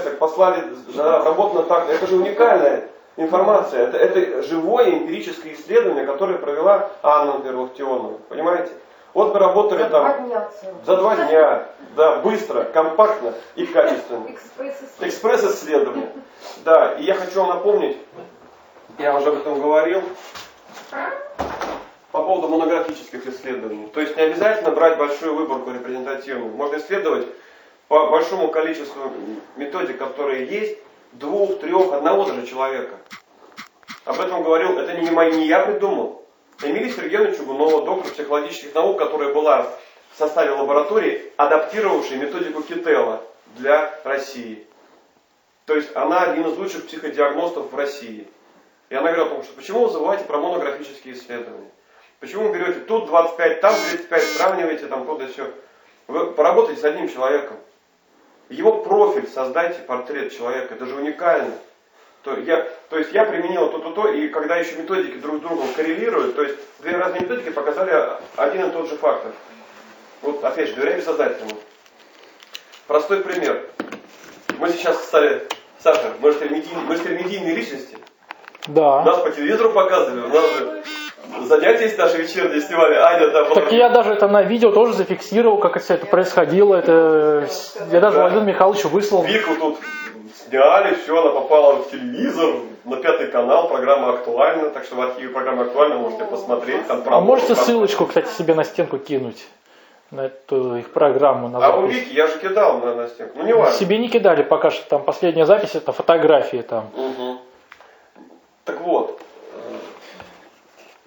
смс послали, работано так. Это же уникальная информация. Это, это живое эмпирическое исследование, которое провела Анна, например, Локтионова. Понимаете? Вот мы работали За там два дня за два дня, да, быстро, компактно и качественно. Экспресс-исследование. Да, и я хочу вам напомнить, я уже об этом говорил, по поводу монографических исследований. То есть не обязательно брать большую выборку репрезентативную. Можно исследовать по большому количеству методик, которые есть, двух, трех, одного даже человека. Об этом говорил, это не, мои, не я придумал. Эмилия Сергеевна Чугунова, доктор психологических наук, которая была в составе лаборатории, адаптировавшей методику Кителла для России. То есть она один из лучших психодиагностов в России. И она говорит о том, что почему вы забываете про монографические исследования? Почему вы берете тут 25, там 35, сравниваете там то да все. Вы поработайте с одним человеком. Его профиль, создайте портрет человека. Это же уникально. То, я, то есть я применил то-то-то, и когда еще методики друг с другом коррелируют, то есть две разные методики показали один и тот же фактор. Вот опять же, доверяй бессознательному. Простой пример. Мы сейчас стали, Саша, мы же медийные, мы же медийные личности. Да. Нас по телевизору показывали, у нас же занятия есть наши вечерние снимали. Аня там была. Так я даже это на видео тоже зафиксировал, как это, это происходило. Это я даже Да. Владимиру Михайловичу выслал. Вику тут сняли, все, она попала в телевизор, на пятый канал, программа актуальна, так что в архиве программы актуальна можете посмотреть. Там А можете ссылочку, кстати, себе на стенку кинуть? На эту их программу на А у. Вики я же кидал на, на стенку. Ну не важно. Себе не кидали пока что там последняя запись, это фотографии там. Мгм. Так вот,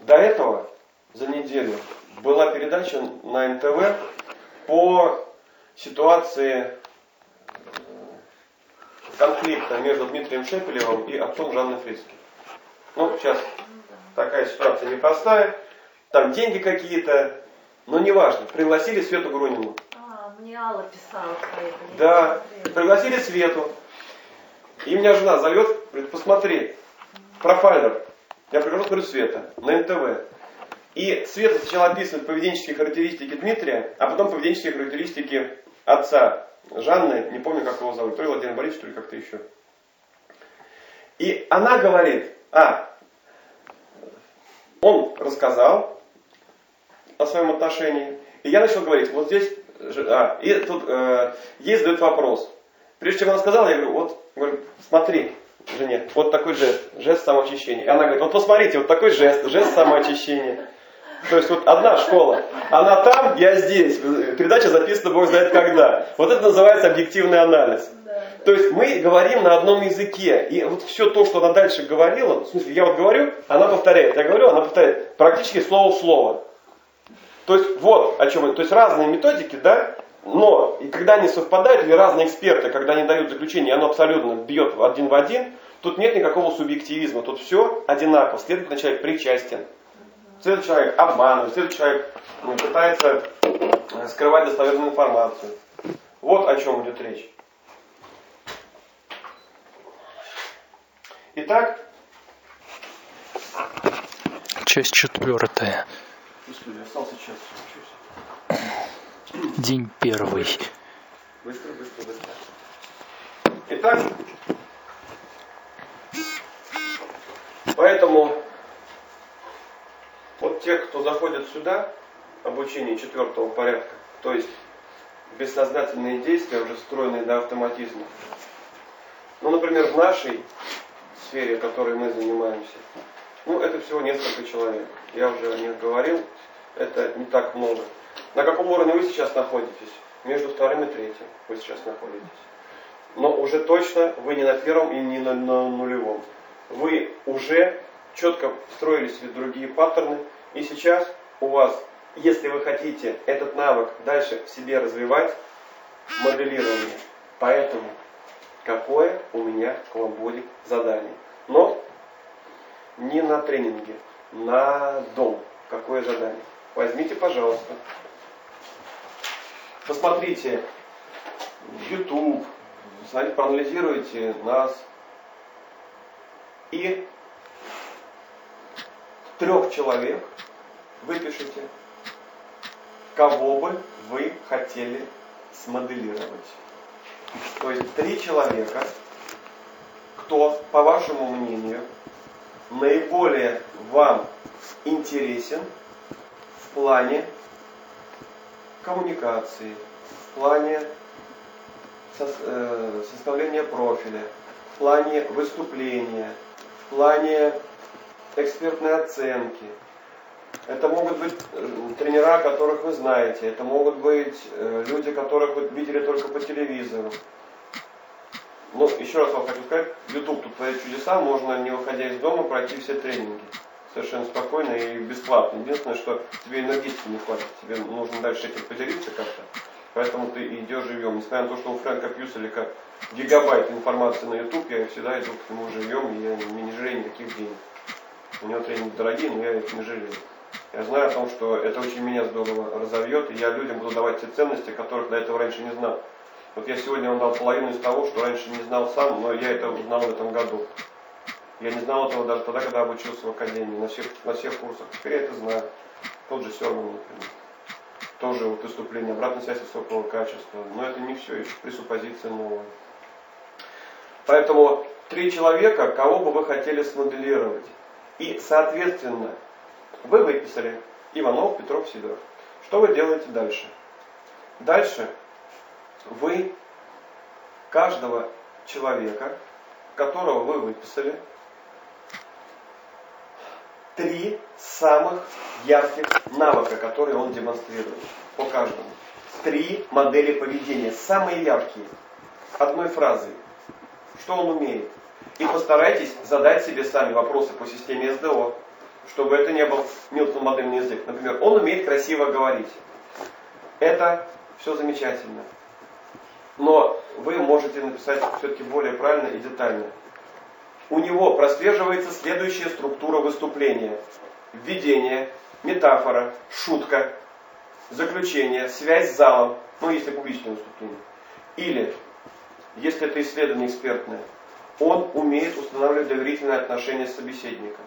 до этого за неделю была передача на НТВ по ситуации э, конфликта между Дмитрием Шепелевым и отцом Жанны Фриски. Ну, сейчас такая ситуация непростая. Там деньги какие-то, но неважно. Пригласили Свету Грунину. А, мне Алла писала про это. Да, пригласили Свету. И меня жена зовет, говорит, посмотри, профайлер. Я прихожу, смотрю Света на НТВ. И Света сначала описывает поведенческие характеристики Дмитрия, а потом поведенческие характеристики отца Жанны, не помню, как его зовут, то ли Владимир Борисович, то ли как-то еще. И она говорит, а, он рассказал о своем отношении, и я начал говорить, вот здесь, а, и тут э, ей задают вопрос. Прежде чем она сказала, я говорю, вот, говорю, смотри, жене, вот такой жест, жест самоочищения. И она говорит, вот посмотрите, вот такой жест, жест самоочищения. То есть вот одна школа, она там, я здесь, передача записана Бог знает когда. Вот это называется объективный анализ. То есть мы говорим на одном языке. И вот все то, что она дальше говорила, в смысле, я вот говорю, она повторяет. Я говорю, она повторяет. Практически слово в слово. То есть вот о чем. То есть разные методики, да, но и когда они совпадают, или разные эксперты, когда они дают заключение, и оно абсолютно бьет один в один, тут нет никакого субъективизма. Тут все одинаково. Следовательно, человек причастен. Следующий человек обманывает, следующий человек ну, пытается э, скрывать достоверную информацию. Вот о чем идет речь. Итак, Часть четвертая. Господи, остался час. День первый. Быстро, быстро, быстро. Итак, поэтому вот те, кто заходит сюда, обучение четвертого порядка, то есть бессознательные действия, уже встроенные до автоматизма. Ну, например, в нашей сфере, которой мы занимаемся, ну, это всего несколько человек. Я уже о них говорил, это не так много. На каком уровне вы сейчас находитесь? Между вторым и третьим вы сейчас находитесь. Но уже точно вы не на первом и не на, нулевом. Вы уже четко встроили себе другие паттерны. И сейчас у вас, если вы хотите этот навык дальше в себе развивать, моделирование. Поэтому какое у меня к вам будет задание. Но не на тренинге, на дом. Какое задание? Возьмите, пожалуйста, посмотрите YouTube, проанализируйте нас и трех человек выпишите, кого бы вы хотели смоделировать. То есть три человека, кто, по вашему мнению, наиболее вам интересен в плане коммуникации, в плане э, составления профиля, в плане выступления, в плане экспертной оценки. Это могут быть э, тренера, которых вы знаете, это могут быть э, люди, которых вы видели только по телевизору. Ну, еще раз вам хочу сказать, YouTube тут творит чудеса, можно, не выходя из дома, пройти все тренинги. Совершенно спокойно и бесплатно. Единственное, что тебе энергетики не хватит, тебе нужно дальше этим поделиться как-то. Поэтому ты идешь живем. Несмотря на то, что у Фрэнка Пьюселика гигабайт информации на YouTube, я всегда иду к нему живем, и я не жалею никаких денег. У него тренинги дорогие, но я их не жалею. Я знаю о том, что это очень меня здорово разовьет, и я людям буду давать те ценности, которых до этого раньше не знал. Вот я сегодня вам дал половину из того, что раньше не знал сам, но я это узнал в этом году. Я не знал этого даже тогда, когда обучился в академии, на всех, на всех курсах. Теперь я это знаю. Тот же Серман, например. Тоже вот выступление, обратная связь высокого качества. Но это не все, еще пресуппозиция новая. Поэтому три человека, кого бы вы хотели смоделировать. И, соответственно, вы выписали Иванов, Петров, Сидоров. Что вы делаете дальше? Дальше вы каждого человека, которого вы выписали, три самых ярких навыка, которые он демонстрирует по каждому. Три модели поведения, самые яркие, одной фразой. Что он умеет? И постарайтесь задать себе сами вопросы по системе СДО, чтобы это не был Милтон модельный язык. Например, он умеет красиво говорить. Это все замечательно. Но вы можете написать все-таки более правильно и детально. У него прослеживается следующая структура выступления. Введение, метафора, шутка, заключение, связь с залом, ну если публичное выступление. Или, если это исследование экспертное, он умеет устанавливать доверительное отношение с собеседником.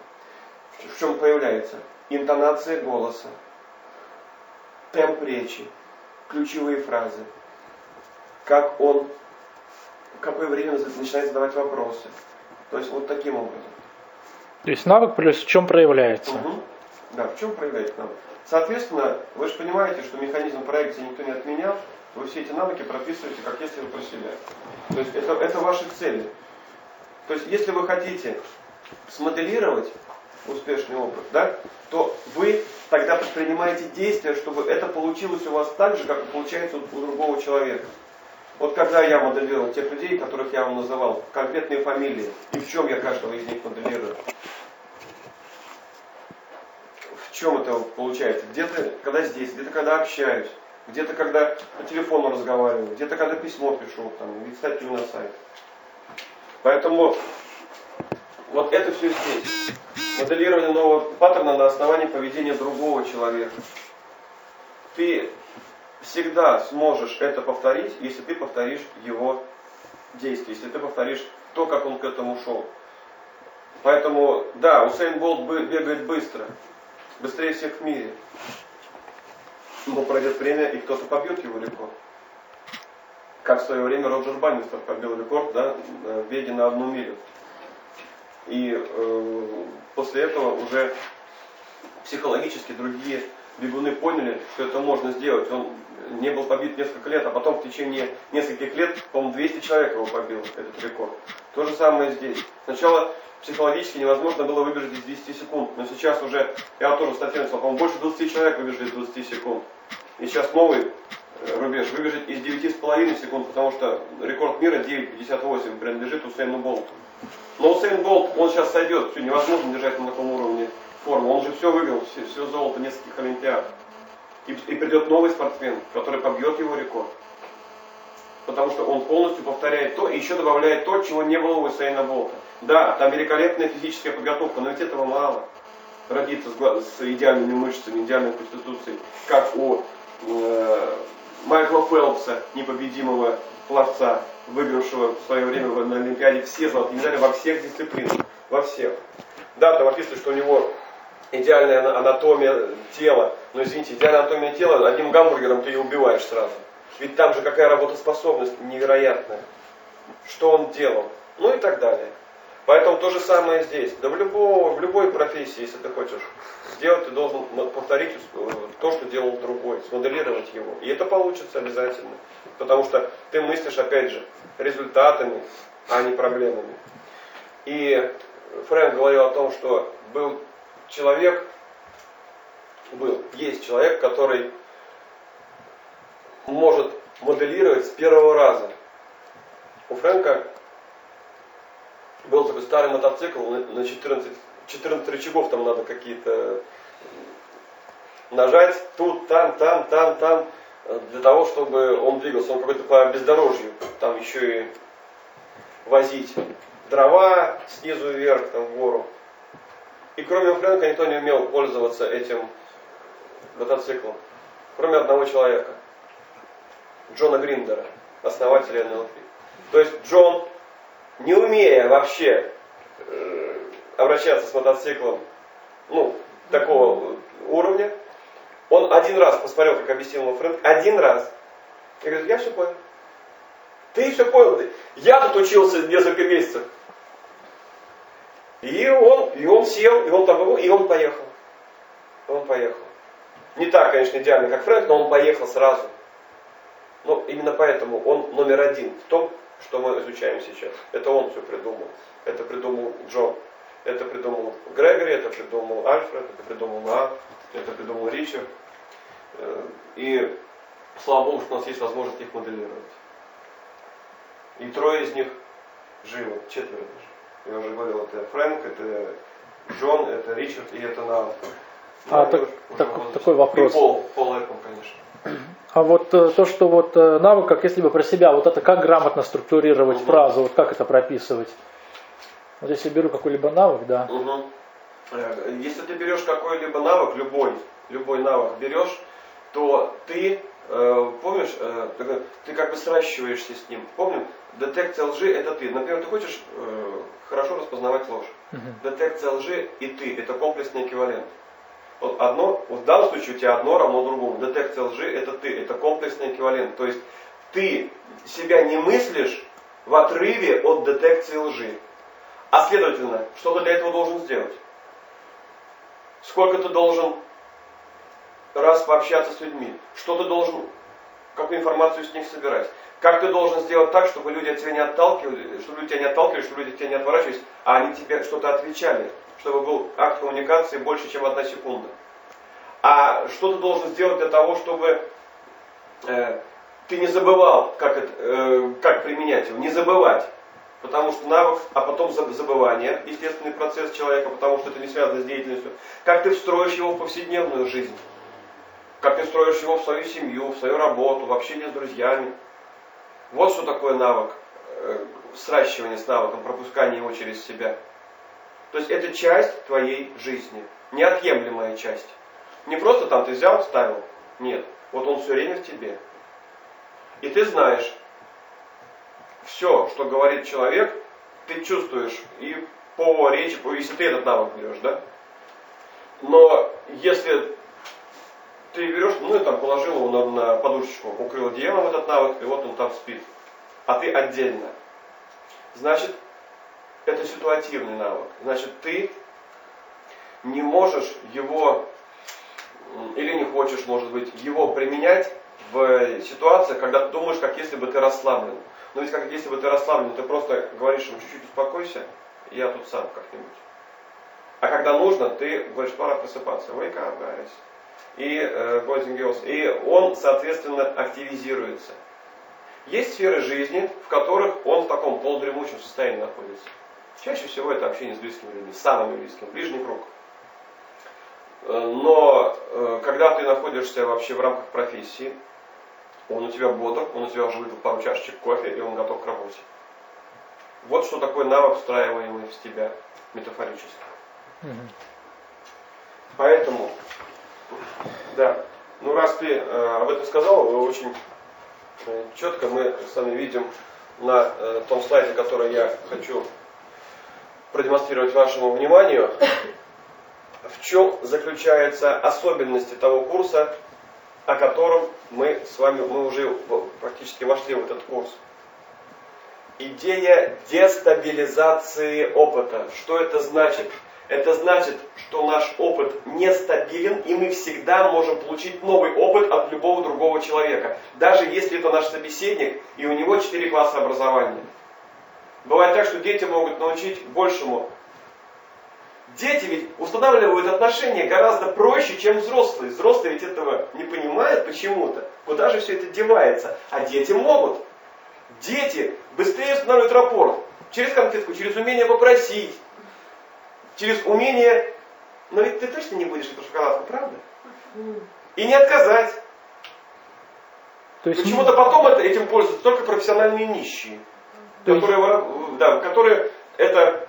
В чем проявляется? Интонация голоса, темп речи, ключевые фразы, как он, в какое время начинает задавать вопросы. То есть вот таким образом. То есть навык плюс в чем проявляется? Угу. Да, в чем проявляется навык? Соответственно, вы же понимаете, что механизм проекции никто не отменял, вы все эти навыки прописываете, как если вы про себя. То есть это, это ваши цели. То есть если вы хотите смоделировать успешный опыт, да, то вы тогда предпринимаете действия, чтобы это получилось у вас так же, как и получается у другого человека. Вот когда я моделировал тех людей, которых я вам называл, конкретные фамилии, и в чем я каждого из них моделирую. В чем это получается? Где-то, когда здесь, где-то, когда общаюсь, где-то, когда по телефону разговариваю, где-то, когда письмо пишу, там, или статью на сайт. Поэтому вот это все здесь. Моделирование нового паттерна на основании поведения другого человека. Ты всегда сможешь это повторить, если ты повторишь его действия, если ты повторишь то, как он к этому шел. Поэтому, да, Усейн Болт бегает быстро, быстрее всех в мире. Но пройдет время, и кто-то побьет его рекорд. Как в свое время Роджер Баннистер побил рекорд да, в беге на одну милю. И э, после этого уже психологически другие бегуны поняли, что это можно сделать. Он не был побит несколько лет, а потом в течение нескольких лет, по-моему, 200 человек его побил, этот рекорд. То же самое здесь. Сначала психологически невозможно было выбежать из 10 секунд, но сейчас уже, я тоже написал, по-моему, больше 20 человек выбежали из 20 секунд. И сейчас новый э, рубеж выбежать из 9,5 секунд, потому что рекорд мира 9,58 принадлежит Усейну Болту. Но Усейн Болт, он сейчас сойдет, все невозможно держать на таком уровне форму. Он же все выиграл, все, все золото нескольких Олимпиад. И, и придет новый спортсмен, который побьет его рекорд. Потому что он полностью повторяет то и еще добавляет то, чего не было у Усейна Болта. Да, там великолепная физическая подготовка, но ведь этого мало. Родиться с, с идеальными мышцами, идеальной конституцией, как у э, Майкла Фелпса, непобедимого пловца, выигравшего в свое время на Олимпиаде все золотые медали во всех дисциплинах. Во всех. Да, там описано, что у него идеальная анатомия тела. Но извините, идеальная анатомия тела, одним гамбургером ты ее убиваешь сразу. Ведь там же какая работоспособность невероятная. Что он делал. Ну и так далее. Поэтому то же самое здесь. Да в, любого, в любой профессии, если ты хочешь сделать, ты должен повторить э, то, что делал другой, смоделировать его. И это получится обязательно. Потому что ты мыслишь, опять же, результатами, а не проблемами. И Фрэнк говорил о том, что был человек, был, есть человек, который может моделировать с первого раза. У Фрэнка был такой старый мотоцикл на 14, 14 рычагов, там надо какие-то нажать, тут, там, там, там, там, для того, чтобы он двигался. Он какой-то по бездорожью, там еще и возить дрова снизу вверх, там, в гору. И кроме Фрэнка никто не умел пользоваться этим мотоциклом, кроме одного человека, Джона Гриндера, основателя НЛП. То есть Джон, не умея вообще э, обращаться с мотоциклом, ну, такого уровня, он один раз посмотрел, как объяснил ему Фрэнк, один раз, и говорит, я все понял. Ты все понял. Я тут учился несколько месяцев. И он, и он сел, и он там и он поехал. Он поехал. Не так, конечно, идеально, как Фрэнк, но он поехал сразу. Но именно поэтому он номер один в том, что мы изучаем сейчас. Это он все придумал. Это придумал Джон. Это придумал Грегори, это придумал Альфред, это придумал На, это придумал Ричард. Э, и слава Богу, что у нас есть возможность их моделировать. И трое из них живы, четверо даже. Я уже говорил, это Фрэнк, это Джон, это Ричард и это Нан. А, так, так, такой вопрос. И Пол, Пол конечно. А вот э, то, что вот э, навык, как если бы про себя, вот это как грамотно структурировать угу. фразу, вот как это прописывать? Вот если беру какой-либо навык, да. Угу. Если ты берешь какой-либо навык, любой, любой навык берешь, то ты, помнишь, э, ты как бы сращиваешься с ним. Помним, детекция лжи это ты. Например, ты хочешь э, хорошо распознавать ложь. Угу. Детекция лжи и ты, это комплексный эквивалент. Вот одно, в данном случае у тебя одно равно другому. Детекция лжи это ты, это комплексный эквивалент. То есть ты себя не мыслишь в отрыве от детекции лжи. А следовательно, что ты для этого должен сделать? Сколько ты должен раз пообщаться с людьми? Что ты должен, какую информацию с них собирать? Как ты должен сделать так, чтобы люди от тебя не отталкивали, чтобы люди тебя не отталкивали, чтобы люди от тебя не отворачивались, а они тебе что-то отвечали, чтобы был акт коммуникации больше, чем одна секунда. А что ты должен сделать для того, чтобы э, ты не забывал, как, это, э, как применять его, не забывать. Потому что навык, а потом забывание, естественный процесс человека, потому что это не связано с деятельностью. Как ты встроишь его в повседневную жизнь? Как ты строишь его в свою семью, в свою работу, в общение с друзьями? Вот что такое навык, э, сращивание с навыком, пропускание его через себя. То есть это часть твоей жизни, неотъемлемая часть. Не просто там ты взял, вставил. Нет, вот он все время в тебе. И ты знаешь, все, что говорит человек, ты чувствуешь и по речи, по, если ты этот навык берешь, да? Но если ты берешь, ну и там положил его на, на подушечку, укрыл одеялом этот навык, и вот он там спит. А ты отдельно. Значит, это ситуативный навык. Значит, ты не можешь его, или не хочешь, может быть, его применять в ситуациях, когда ты думаешь, как если бы ты расслаблен. Но ведь как если бы ты расслаблен, ты просто говоришь ему чуть-чуть успокойся, я тут сам как-нибудь. А когда нужно, ты говоришь, пора просыпаться. Wake up, guys и э, and Girls. И он, соответственно, активизируется. Есть сферы жизни, в которых он в таком полудремучем состоянии находится. Чаще всего это общение с близкими людьми, с самыми близкими, ближний круг. Э, но э, когда ты находишься вообще в рамках профессии, он у тебя бодр, он у тебя уже выпил пару чашечек кофе, и он готов к работе. Вот что такое навык, встраиваемый в тебя метафорически. Угу. Поэтому да. Ну, раз ты э, об этом сказал, очень э, четко мы с вами видим на э, том слайде, который я хочу продемонстрировать вашему вниманию, в чем заключаются особенности того курса, о котором мы с вами, мы уже практически вошли в этот курс. Идея дестабилизации опыта. Что это значит? Это значит, что наш опыт нестабилен, и мы всегда можем получить новый опыт от любого другого человека. Даже если это наш собеседник, и у него 4 класса образования. Бывает так, что дети могут научить большему. Дети ведь устанавливают отношения гораздо проще, чем взрослые. Взрослые ведь этого не понимают почему-то. Куда же все это девается? А дети могут. Дети быстрее устанавливают рапорт. Через конфетку, через умение попросить, через умение, но ведь ты точно не будешь эту шоколадку, правда? И не отказать. То есть Почему-то потом это, этим пользуются только профессиональные нищие, То которые, есть... да, которые это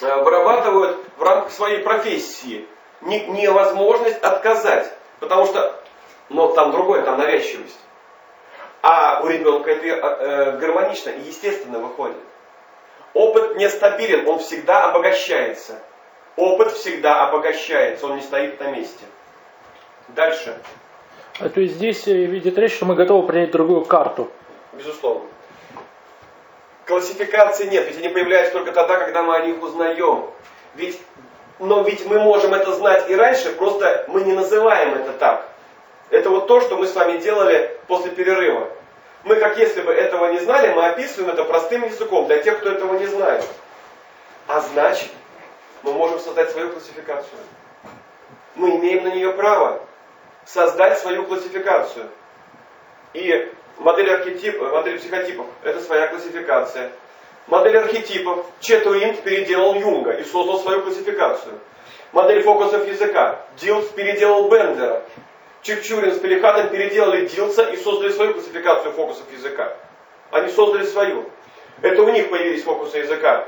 э, вырабатывают в рамках своей профессии. Не, невозможность отказать. Потому что, но там другое, там навязчивость. А у ребенка это э, гармонично и естественно выходит. Опыт нестабилен, он всегда обогащается. Опыт всегда обогащается, он не стоит на месте. Дальше. А то есть здесь э, видит речь, что мы готовы принять другую карту. Безусловно. Классификации нет, ведь они появляются только тогда, когда мы о них узнаем. Ведь, но ведь мы можем это знать и раньше, просто мы не называем это так. Это вот то, что мы с вами делали после перерыва. Мы, как если бы этого не знали, мы описываем это простым языком для тех, кто этого не знает. А значит, мы можем создать свою классификацию. Мы имеем на нее право создать свою классификацию. И модель, архетип, модель психотипов – это своя классификация. Модель архетипов Четуинт переделал Юнга и создал свою классификацию. Модель фокусов языка Дилс переделал Бендера. Чепчурин с Пелиханом переделали Дилса и создали свою классификацию фокусов языка. Они создали свою. Это у них появились фокусы языка.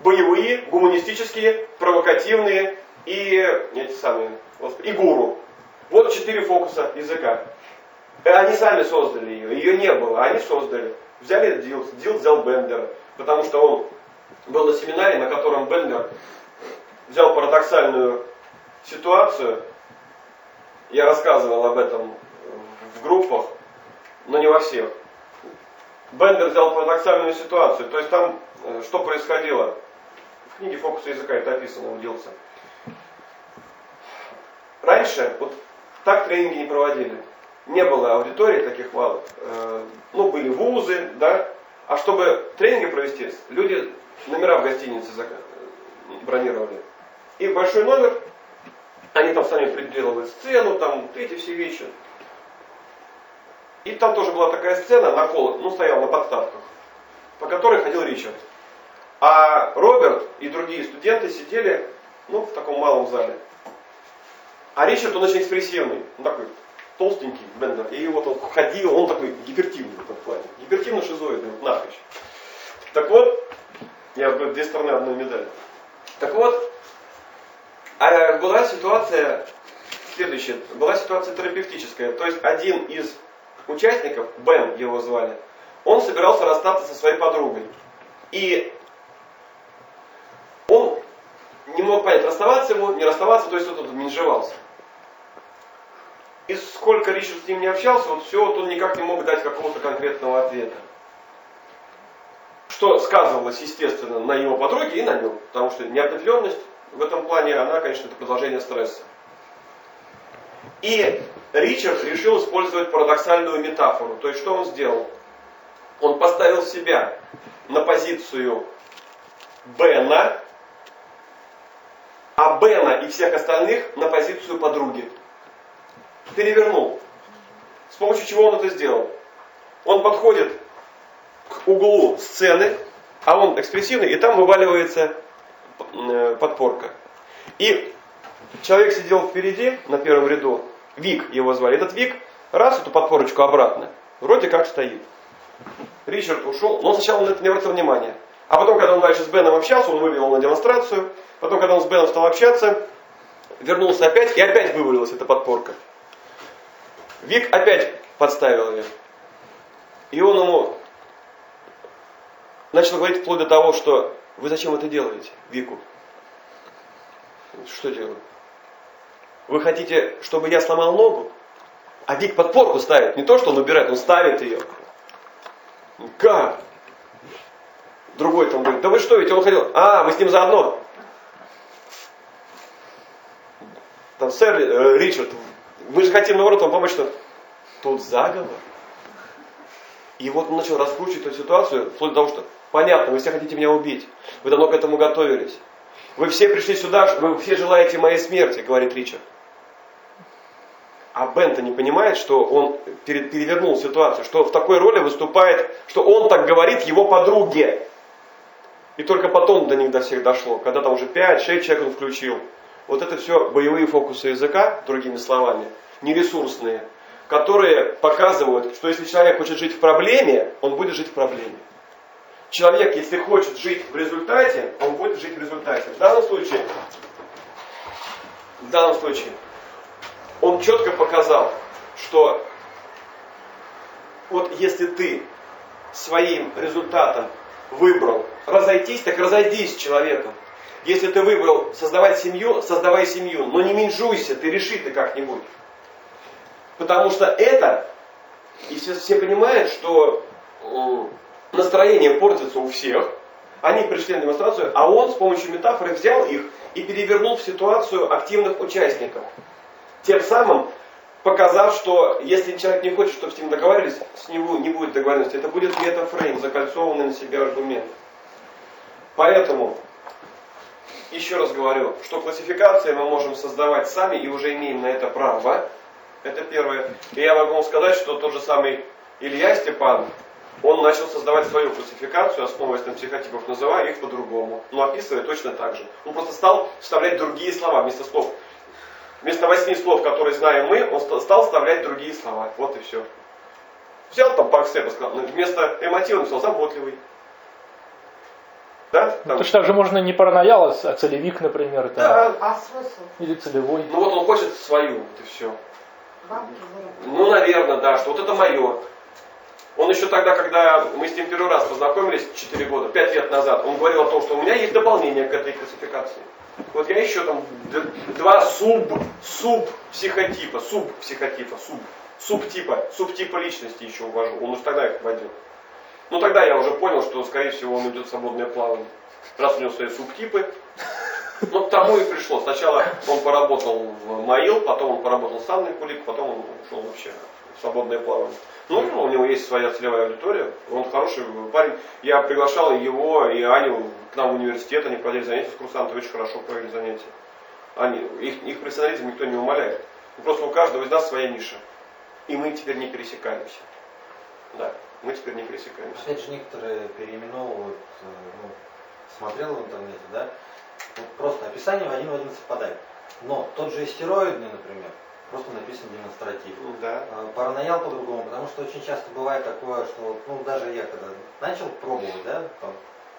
Боевые, гуманистические, провокативные и эти самые, и гуру. Вот четыре фокуса языка. И они сами создали ее, ее не было, они создали. Взяли Дилс, Дилс взял Бендера, потому что он был на семинаре, на котором Бендер взял парадоксальную ситуацию я рассказывал об этом в группах, но не во всех. Бендер взял парадоксальную ситуацию. То есть там э, что происходило? В книге «Фокуса языка» это описано, уделся. Раньше вот так тренинги не проводили. Не было аудитории таких малых. Э, ну, были вузы, да. А чтобы тренинги провести, люди номера в гостинице бронировали. И большой номер они там сами приделывают сцену, там эти все вещи. И там тоже была такая сцена на холод, ну стоял на подставках, по которой ходил Ричард. А Роберт и другие студенты сидели ну, в таком малом зале. А Ричард, он очень экспрессивный, он такой толстенький, Бендер, и вот он ходил, он такой гипертивный в этом плане, гипертивно-шизоидный, вот нахрич. Так вот, я говорю, две стороны одной медали. Так вот, а была ситуация следующая, была ситуация терапевтическая. То есть один из участников, Бен его звали, он собирался расстаться со своей подругой. И он не мог понять, расставаться ему, не расставаться, то есть вот он менжевался. И сколько Ричард с ним не общался, вот все, вот он никак не мог дать какого-то конкретного ответа. Что сказывалось, естественно, на его подруге и на нем. Потому что неопределенность в этом плане она, конечно, это продолжение стресса. И Ричард решил использовать парадоксальную метафору. То есть что он сделал? Он поставил себя на позицию Бена, а Бена и всех остальных на позицию подруги. Перевернул. С помощью чего он это сделал? Он подходит к углу сцены, а он экспрессивный, и там вываливается Э, подпорка. И человек сидел впереди, на первом ряду, Вик его звали. Этот Вик, раз эту подпорочку обратно, вроде как стоит. Ричард ушел, но сначала он это не обратил внимания. А потом, когда он дальше с Беном общался, он вывел на демонстрацию. Потом, когда он с Беном стал общаться, вернулся опять, и опять вывалилась эта подпорка. Вик опять подставил ее. И он ему начал говорить вплоть до того, что вы зачем это делаете, Вику? Что делаю? Вы хотите, чтобы я сломал ногу? А Вик подпорку ставит. Не то, что он убирает, он ставит ее. Как? Другой там говорит, да вы что, ведь он ходил. А, вы с ним заодно. Там, сэр э, Ричард, мы же хотим наоборот вам помочь, что тут заговор. И вот он начал раскручивать эту ситуацию, вплоть до того, что понятно, вы все хотите меня убить. Вы давно к этому готовились. Вы все пришли сюда, вы все желаете моей смерти, говорит Ричард. А Бента не понимает, что он перевернул ситуацию, что в такой роли выступает, что он так говорит его подруге. И только потом до них до всех дошло, когда там уже 5-6 человек он включил. Вот это все боевые фокусы языка, другими словами, нересурсные, которые показывают, что если человек хочет жить в проблеме, он будет жить в проблеме. Человек, если хочет жить в результате, он будет жить в результате. В данном случае, в данном случае, он четко показал, что вот если ты своим результатом выбрал разойтись, так разойдись с человеком. Если ты выбрал создавать семью, создавай семью, но не менжуйся, ты реши ты как-нибудь. Потому что это, и все, все понимают, что настроение портится у всех, они пришли на демонстрацию, а он с помощью метафоры взял их и перевернул в ситуацию активных участников. Тем самым показав, что если человек не хочет, чтобы с ним договаривались, с него не будет договоренности. Это будет метафрейм, закольцованный на себе аргумент. Поэтому еще раз говорю, что классификации мы можем создавать сами и уже имеем на это право. Это первое. И я могу вам сказать, что тот же самый Илья Степан, он начал создавать свою классификацию, основываясь на психотипах, называя их по-другому, но описывая точно так же. Он просто стал вставлять другие слова вместо слов. Вместо восьми слов, которые знаем мы, он стал вставлять другие слова. Вот и все. Взял там Парк Степа, сказал, вместо эмотивный написал заботливый. Да? Там... Точно так же можно не параноял, а целевик, например. Это... Да. А смысл? Или целевой. Ну вот он хочет свою, вот и все. Ну, наверное, да, что вот это мое. Он еще тогда, когда мы с ним первый раз познакомились 4 года, 5 лет назад, он говорил о том, что у меня есть дополнение к этой классификации. Вот я еще там два суб, суб психотипа, суб психотипа, суб, субтипа, субтипа личности еще увожу. Он уже тогда их вводил. Ну тогда я уже понял, что скорее всего он идет в свободное плавание. Раз у него свои субтипы. Ну к тому и пришло. Сначала он поработал в Маил, потом он поработал с Анной Кулик, потом он ушел вообще в свободное плавание. Ну, у него есть своя целевая аудитория, он хороший парень. Я приглашал его и Аню к нам в университет, они проводили занятия с курсантами, очень хорошо провели занятия. Они, их, их профессионализм никто не умаляет. Просто у каждого из нас своя ниша. И мы теперь не пересекаемся. Да мы теперь не пересекаемся. Опять же, некоторые переименовывают, э, ну, смотрел в интернете, да, вот просто описание в один в один совпадает. Но тот же стероидный, например, просто написан демонстратив. Да. А, параноял по-другому, потому что очень часто бывает такое, что, ну, даже я когда начал пробовать, да, там,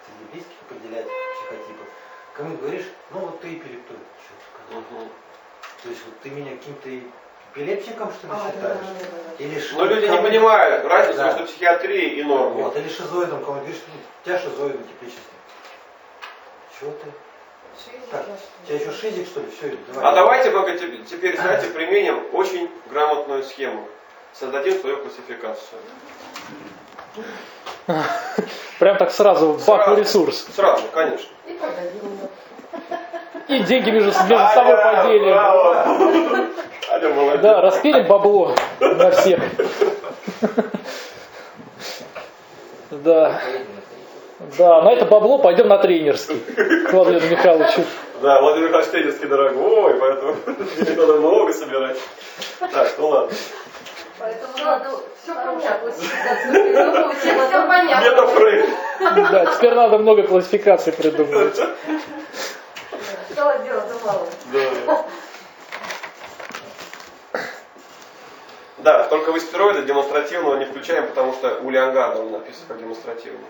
среди близких определять психотипы, кому говоришь, ну, вот ты эпилептоид, что угу. То есть вот ты меня каким-то эпилептиком, что ли, а, считаешь? Да, да, да. Или Но люди не понимают разницу да. между психиатрией и нормой. Вот, или шизоидом, кому говоришь, ну, у тебя шизоидом типичный. Чего ты? Так, у тебя еще шизик, что ли? Все, давай. А давайте только теперь, знаете, применим очень грамотную схему. Создадим свою классификацию. Прям так сразу, бак ресурс. Сразу, конечно. И продадим. И деньги между, между собой поделим. Аня молодец. Да, распилим бабло на всех. Да. Да, на это бабло пойдем на тренерский к Владимиру Михайловичу. Да, Владимир Михайлович тренерский дорогой, поэтому надо много собирать. Так, ну ладно. Поэтому надо все понятно. Все понятно. Да, теперь надо много классификаций придумывать. Стало дело-то мало. Да. Да, только в стероиды демонстративного не включаем, потому что у Леонгарда он написан как демонстративный.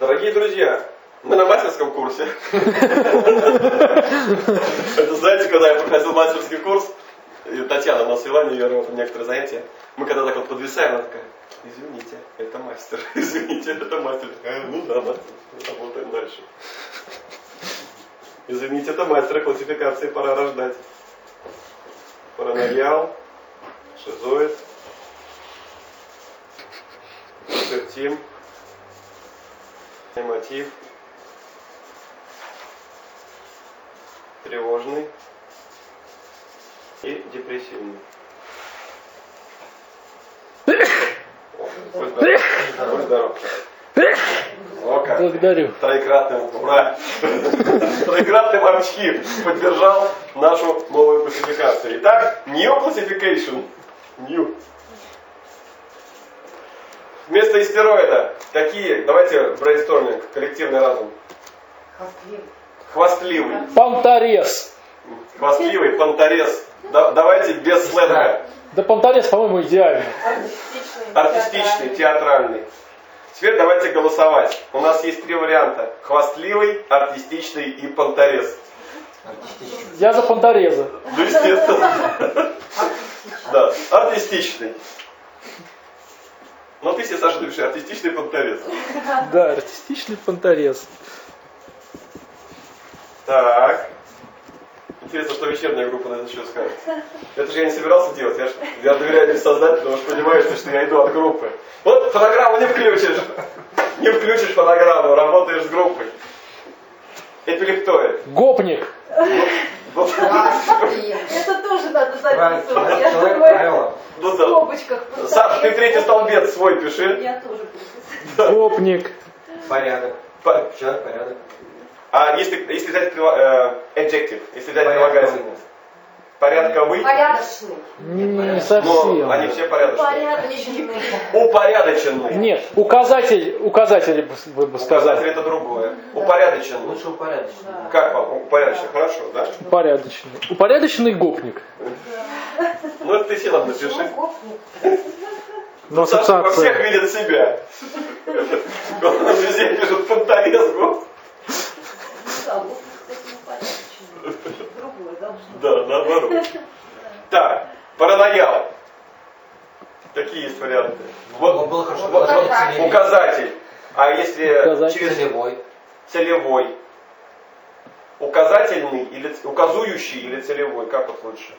Дорогие друзья, мы на мастерском курсе. Это знаете, когда я проходил мастерский курс, Татьяна нас вела, не верила в некоторые занятия, мы когда так вот подвисаем, она такая, извините, это мастер, извините, это мастер. Ну да, мастер, работаем дальше. Извините, это мастер классификации, пора рождать. Параноял, шизоид, сертим, эмотив, тревожный и депрессивный. Будь здоров. Будь здоров. О, как. Благодарю. Троекратным, ура! Троекратным очки поддержал нашу новую классификацию. Итак, new classification. New. Вместо истероида какие? Давайте брейнсторминг, коллективный разум. Хвастливый. Хвастливый. Понторез. Хвастливый, понторез. Да- давайте без сленга. Да понторез, по-моему. Артистичный. Артистичный, театральный. Теперь давайте голосовать. У нас есть три варианта. Хвастливый, артистичный и понторез. Я за понтореза. Ну, естественно. Да, артистичный. Но ты себе, Саша, напиши артистичный понторез. Да, артистичный понторез. Так. Интересно, что вечерняя группа на этот счет скажет. Это же я не собирался делать. Я, ж, я доверяю бессознательно, потому что понимаете, что я иду от группы. Вот фонограмму не включишь. Не включишь фонограмму, работаешь с группой. Эпилептоид. Гопник. Это тоже надо записывать. человек, Я думаю, ну в скобочках. Саш, ты третий столбец свой пиши. Я тоже буду. Гопник. Порядок. По- Человек порядок. А если, если взять э, adjective, если взять прилагательное? Порядковый. Порядочный. Не, не Но совсем. они все порядочные. Порядочный. Упорядоченный. Нет, указатель, указатель бы- вы бы Указатель сказали. это другое. Упорядоченный. Лучше упорядоченный. Как вам? Упорядоченный. Хорошо, да? Упорядоченный. Упорядоченный гопник. Ну это ты Почему напиши. гопник? Но Саша во всех ассоциация. видит себя. Он везде пишет гопник, кстати, упорядоченный. Другое должно. Да, наоборот. Так, параноял. Какие есть варианты? Вот было хорошо. указатель. указатель. А если Указатель. через Целевой. целевой? Указательный или указующий или целевой? Как вот лучше?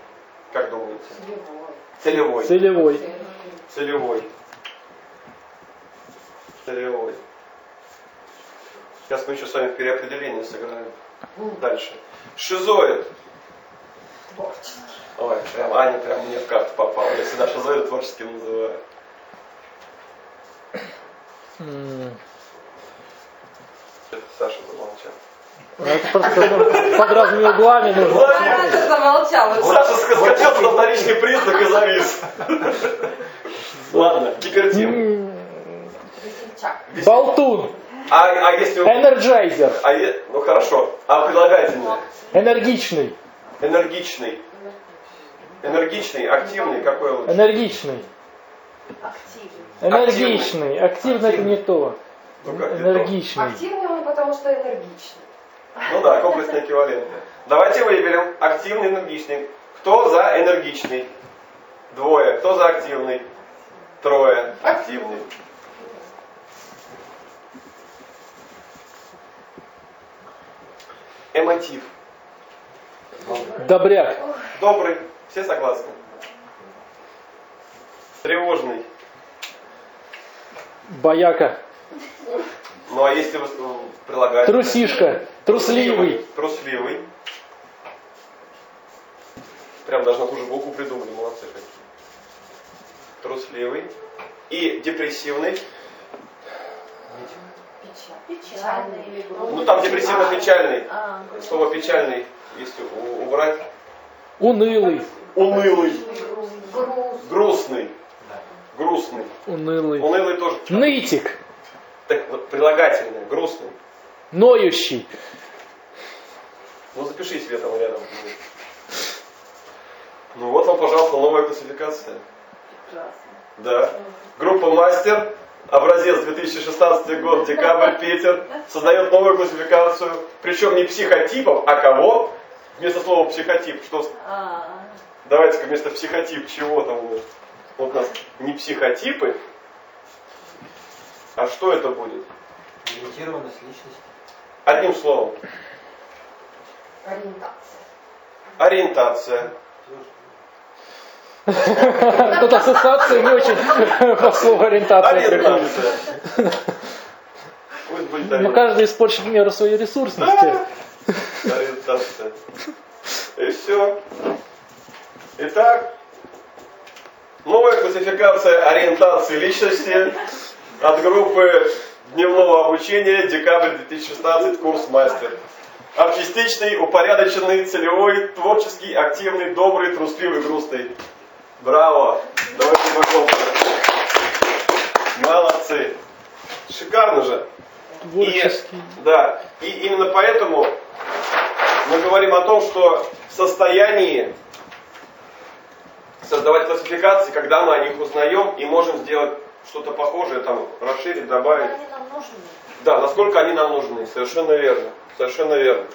Как думаете? Целевой. Целевой. Целевой. Целевой. Целевой. Сейчас мы еще с вами в переопределение сыграем. Дальше. Шизоид. Творческий. Ой, прям Аня прям мне в карту попала. Я всегда шизоида творческим называю. Это Саша замолчал. ну, Это просто под разными углами нужно. Саша замолчала. Саша скачался на вторичный признак и завис. Ладно, гипертим. Весельчак. Болтун. А, а если... Энерджайзер. А е- Ну хорошо. А прилагательное? Энергичный. Энергичный. Энергичный, активный, какой лучше? Энергичный. Активный. Энергичный. Активно это не то. Ну как не то? Энергичный. Активный он, потому что энергичный. Ну да, комплексные эквиваленты. Давайте выберем активный, энергичный. Кто за энергичный? Двое. Кто за активный? Трое. Активный. Эмотив. Добряк. Добрый. Все согласны? Тревожный. Бояка. Ну а если вы прилагаете? Трусишка. Трусливый. Трусливый. Прям даже на ту же букву придумали, молодцы какие. Трусливый. И депрессивный. Печальный. или грустный. Ну там депрессивно-печальный. А, Слово печальный, если убрать. Унылый. Унылый. Грустный. Грустный. Унылый. Унылый тоже. Нытик. Так вот, прилагательное. Грустный. Ноющий. Ну запиши себе там рядом. Ну вот вам, пожалуйста, новая классификация. Прекрасно. Да. Группа Мастер, образец 2016 год, декабрь, Питер, создает новую классификацию. Причем не психотипов, а кого? Вместо слова психотип. Что, А, давайте-ка вместо психотип чего там? вот? Вот у нас не психотипы, а что это будет? Лимитированность личности. Одним словом. ориентация. Ориентация. Тут ассоциации не очень по слову ориентация Но каждый использует меру своей ресурсности. Ориентация. И все. Итак, новая классификация ориентации личности от группы дневного обучения декабрь 2016 курс мастер. Оптимистичный, упорядоченный, целевой, творческий, активный, добрый, трусливый, грустный. Браво! Давайте похлопаем. Молодцы! Шикарно же! Творческий. И, да, и именно поэтому мы говорим о том, что в состоянии создавать классификации, когда мы о них узнаем и можем сделать что-то похожее, там, расширить, добавить. Они нам нужны. Да, насколько они нам нужны, совершенно верно, совершенно верно.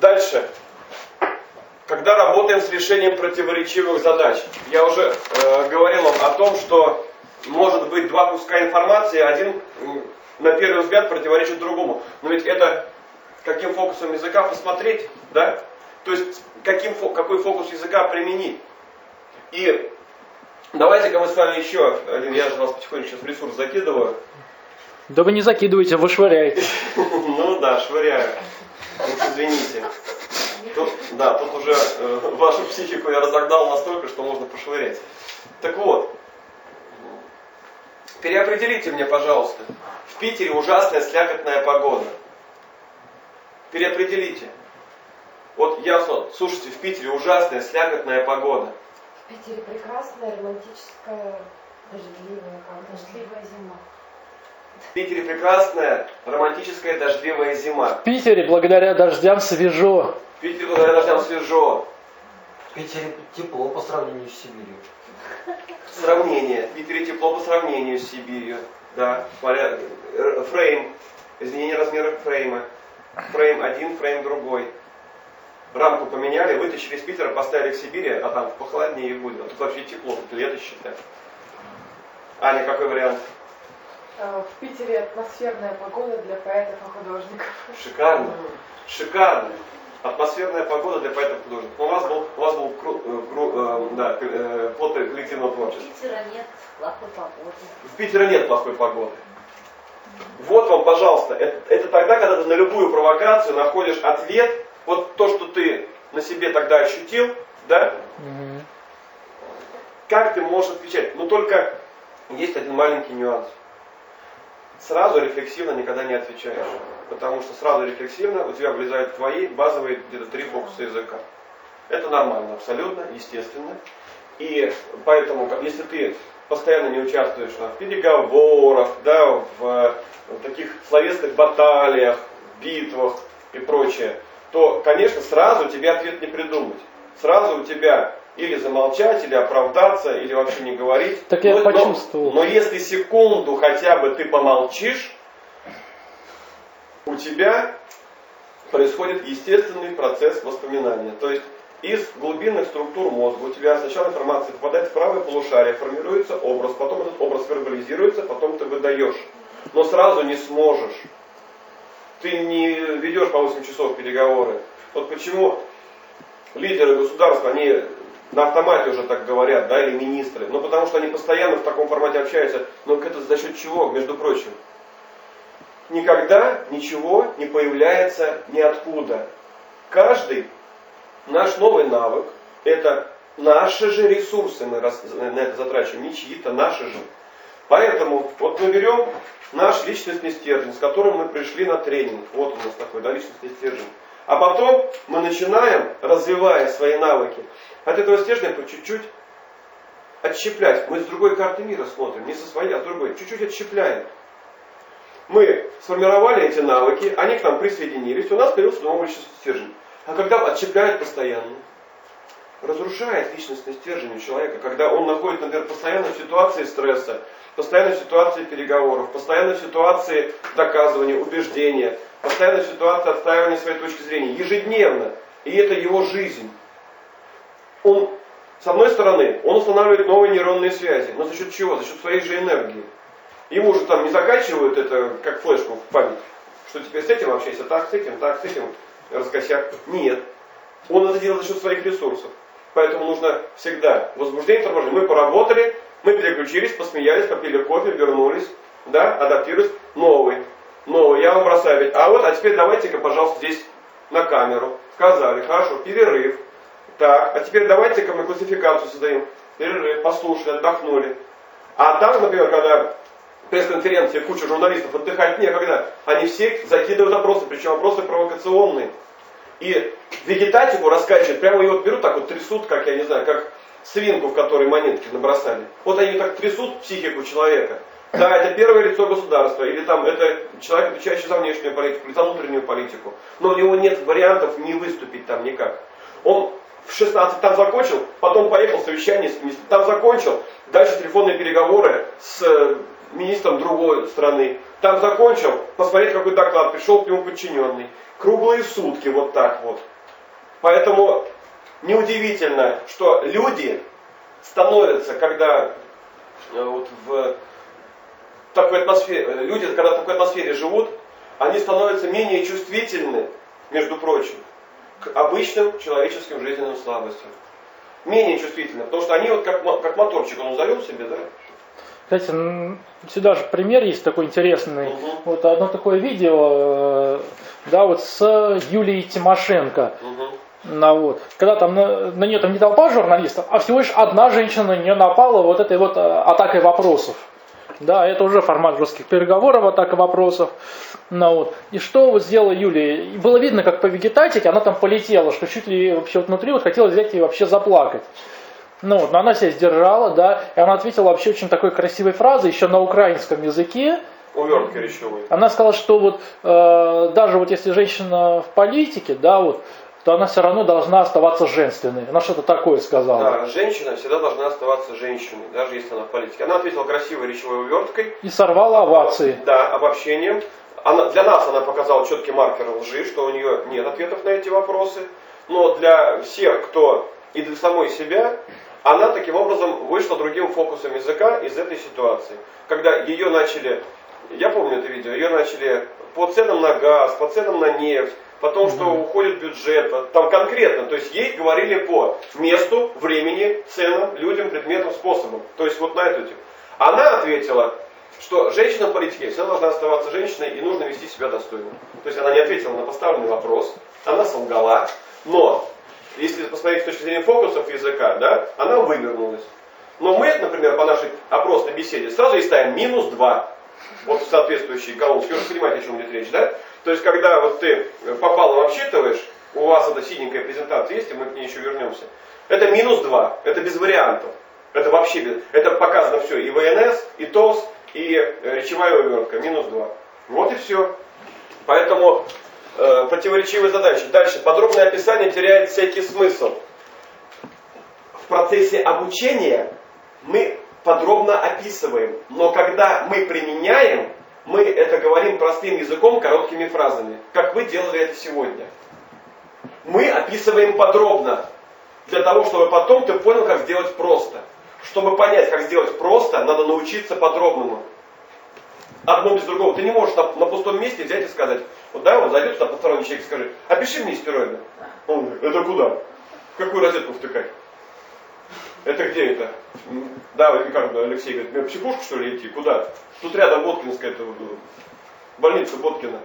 Дальше. Когда работаем с решением противоречивых задач, я уже э, говорил вам о том, что может быть два куска информации, один на первый взгляд противоречит другому. Но ведь это каким фокусом языка посмотреть, да? То есть каким, какой фокус языка применить. И давайте-ка мы с вами еще один, я же вас потихоньку сейчас в ресурс закидываю. Да вы не закидываете, вы швыряете. Ну да, швыряю. Извините. Тут, да, тут уже э, вашу психику я разогнал настолько, что можно пошвырять. Так вот, переопределите мне, пожалуйста. В Питере ужасная слякотная погода. Переопределите. Вот ясно, слушайте, в Питере ужасная слякотная погода. В Питере прекрасная, романтическая, дождливая, как Дождливая зима. В Питере прекрасная, романтическая дождливая зима. В Питере благодаря дождям свежо. Питере благодаря дождям свежо. В Питере тепло по сравнению с Сибирью. Сравнение. В Питере тепло по сравнению с Сибирью. Да. Э, Фрейм. Изменение размера фрейма. Фрейм один, фрейм другой. Рамку поменяли, вытащили из Питера, поставили в Сибири, а там похолоднее будет. А тут вообще тепло, тут лето считай. Аня, какой вариант? Э, В Питере атмосферная погода для поэтов и художников. Шикарно. Шикарно. Атмосферная погода для поэтов и художников. У вас был, у вас был кру- э, кру- э, да, плод коллективного творчества. Питера нет плохой погоды. В Питере нет плохой погоды. Вот вам, пожалуйста, это, это тогда, когда ты на любую провокацию находишь ответ, вот то, что ты на себе тогда ощутил, да, Мгм. как ты можешь отвечать. Но только есть один маленький нюанс. Сразу рефлексивно никогда не отвечаешь. Потому что сразу рефлексивно у тебя влезают твои базовые где-то три фокуса языка. Это нормально, абсолютно, естественно. И поэтому, если ты постоянно не участвуешь в переговорах, да, в, э, в таких словесных баталиях, битвах и прочее, то, конечно, сразу тебе ответ не придумать. Сразу у тебя или замолчать, или оправдаться, или вообще не говорить. Так я Но- но- почувствовал. но если секунду хотя бы ты помолчишь, у тебя происходит естественный процесс воспоминания. То есть из глубинных структур мозга у тебя сначала информация попадает в правое полушарие, формируется образ, потом этот образ вербализируется, потом ты выдаешь. Но сразу не сможешь. Ты не ведешь по 8 часов переговоры. Вот почему лидеры государства, они на автомате уже так говорят, да, или министры. Ну, потому что они постоянно в таком формате общаются. Но это за счет чего, между прочим? Никогда ничего не появляется ниоткуда. Каждый наш новый навык – это наши же ресурсы, мы на это затрачиваем, не чьи-то, наши же. Поэтому вот мы берем наш личностный стержень, с которым мы пришли на тренинг. Вот у нас такой, да, личностный стержень. А потом мы начинаем, развивая свои навыки, от этого стержня по чуть-чуть отщеплять. Мы с другой карты мира смотрим, не со своей, а с другой. Чуть-чуть отщепляем. Мы сформировали эти навыки, они к нам присоединились, у нас появился новый личностный стержень. А когда отщепляют постоянно, разрушает личностный стержень у человека, когда он находится, например, постоянно в ситуации стресса, постоянно в ситуации переговоров, постоянно в ситуации доказывания, убеждения, постоянно в ситуации отстаивания своей точки зрения, ежедневно. И это его жизнь. Он, с одной стороны, он устанавливает новые нейронные связи, но за счет чего? За счет своей же энергии. Ему же там не закачивают это как флешку в память, что теперь с этим общайся, так, с этим, так, с этим, раскосяк. Нет. Он это делает за счет своих ресурсов. Поэтому нужно всегда возбуждение, торможение. Мы поработали, мы переключились, посмеялись, попили кофе, вернулись, да, адаптируюсь, новый, новый, я вам бросаю, а вот, а теперь давайте-ка, пожалуйста, здесь на камеру, сказали, хорошо, перерыв, так, а теперь давайте-ка мы классификацию создаем, перерыв, послушали, отдохнули. А там, например, когда пресс-конференции куча журналистов отдыхать некогда, они все закидывают вопросы, причем вопросы провокационные. И вегетатику раскачивают, прямо ее вот берут, так вот трясут, как, я не знаю, как свинку, в которой монетки набросали. Вот они так трясут психику человека. Да, это первое лицо государства, или там это человек, отвечающий за внешнюю политику, или за внутреннюю политику. Но у него нет вариантов не выступить там никак. Он в 16 там закончил, потом поехал совещание с министром, там закончил, дальше телефонные переговоры с э, министром другой страны, там закончил, посмотреть какой доклад, пришел к нему подчиненный. Круглые сутки вот так вот. Поэтому неудивительно, что люди становятся, когда э, вот в такой атмосфере, люди, когда в такой атмосфере живут, они становятся менее чувствительны, между прочим, к обычным человеческим жизненным слабостям. Менее чувствительны, потому что они вот как, как моторчик, он залил себе, да? Кстати, сюда же пример есть такой интересный. Угу. Вот одно такое видео, э, да, вот с Юлией Тимошенко. Угу. На, вот. Когда там на, на нее там не толпа журналистов, а всего лишь одна женщина на нее напала вот этой вот э, атакой вопросов. Да, это уже формат жестких переговоров, атака вопросов. Ну, вот. И что вот сделала Юлия? И было видно, как по вегетатике она там полетела, что чуть ли вообще вот внутри вот хотела взять и вообще заплакать. Ну вот, но она себя сдержала, да, и она ответила вообще очень такой красивой фразой, еще на украинском языке. Увертка речевой. Она сказала, что вот э, даже вот если женщина в политике, да, вот, то она все равно должна оставаться женственной. Она что-то такое сказала. Да, женщина всегда должна оставаться женщиной, даже если она в политике. Она ответила красивой речевой уверткой. И сорвала овации. Да, обобщением. Она, для нас она показала четкий маркер лжи, что у нее нет ответов на эти вопросы. Но для всех, кто и для самой себя, она таким образом вышла другим фокусом языка из этой ситуации. Когда ее начали, я помню это видео, ее начали по ценам на газ, по ценам на нефть, потом, что уходит бюджет, там конкретно, то есть ей говорили по месту, времени, ценам, людям, предметам, способам. То есть вот на эту тему. Она ответила, что женщина в политике всегда должна оставаться женщиной и нужно вести себя достойно. То есть она не ответила на поставленный вопрос, она солгала, но если посмотреть с точки зрения фокусов языка, да, она вывернулась. Но мы, например, по нашей опросной беседе сразу и ставим минус 2. Вот в соответствующие колонки. Вы же понимаете, о чем идет речь, да? То есть, когда вот ты по баллам обсчитываешь, у вас эта синенькая презентация есть, и мы к ней еще вернемся. Это минус 2. Это без вариантов. Это вообще без... Это показано все. И ВНС, и ТОС, и речевая увертка. Минус 2. Вот и все. Поэтому э, противоречивые задачи. Дальше. Подробное описание теряет всякий смысл. В процессе обучения мы подробно описываем. Но когда мы применяем, мы это говорим простым языком, короткими фразами. Как вы делали это сегодня. Мы описываем подробно. Для того, чтобы потом ты понял, как сделать просто. Чтобы понять, как сделать просто, надо научиться подробному. Одно без другого. Ты не можешь на, на пустом месте взять и сказать, вот да, вот зайдет туда посторонний человек и скажет, опиши мне стероиды. Он говорит, это куда? В какую розетку втыкать? Это где это? Да, как Алексей говорит, мне в психушку что ли идти? Куда? Тут рядом Боткинская, это, больница Боткина.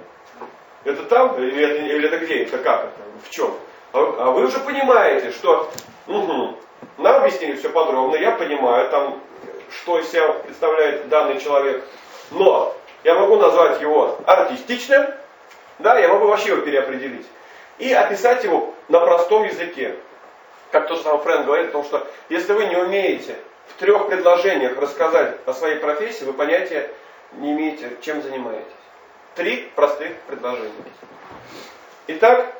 Это там? Или это, или это где? Это как это? В чем? А, а вы уже понимаете, что угу, нам объяснили все подробно, я понимаю, там, что из себя представляет данный человек. Но я могу назвать его артистичным, да, я могу вообще его переопределить. И описать его на простом языке. Как тот же самый Фрэнк говорит о том, что если вы не умеете в трех предложениях рассказать о своей профессии, вы понятия не имеете, чем занимаетесь. Три простых предложения. Итак,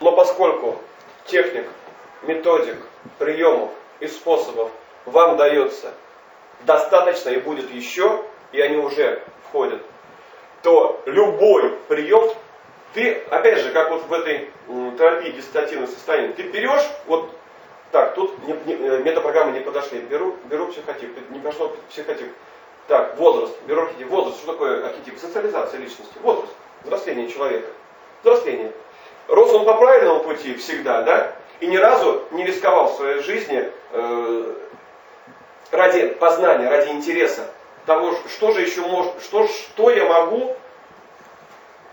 но поскольку техник, методик, приемов и способов вам дается достаточно и будет еще, и они уже входят, то любой прием, ты, опять же, как вот в этой терапии диссоциативного состояния, ты берешь, вот так, тут не, не, э, метапрограммы не подошли, беру, беру психотип, не пошел психотип. Так, возраст, беру архетип. Возраст, что такое архетип? Социализация личности. Возраст, взросление человека. Взросление. Рос он по правильному пути всегда, да? и ни разу не рисковал в своей жизни э, ради познания, ради интереса того, что же еще может, что, что я могу,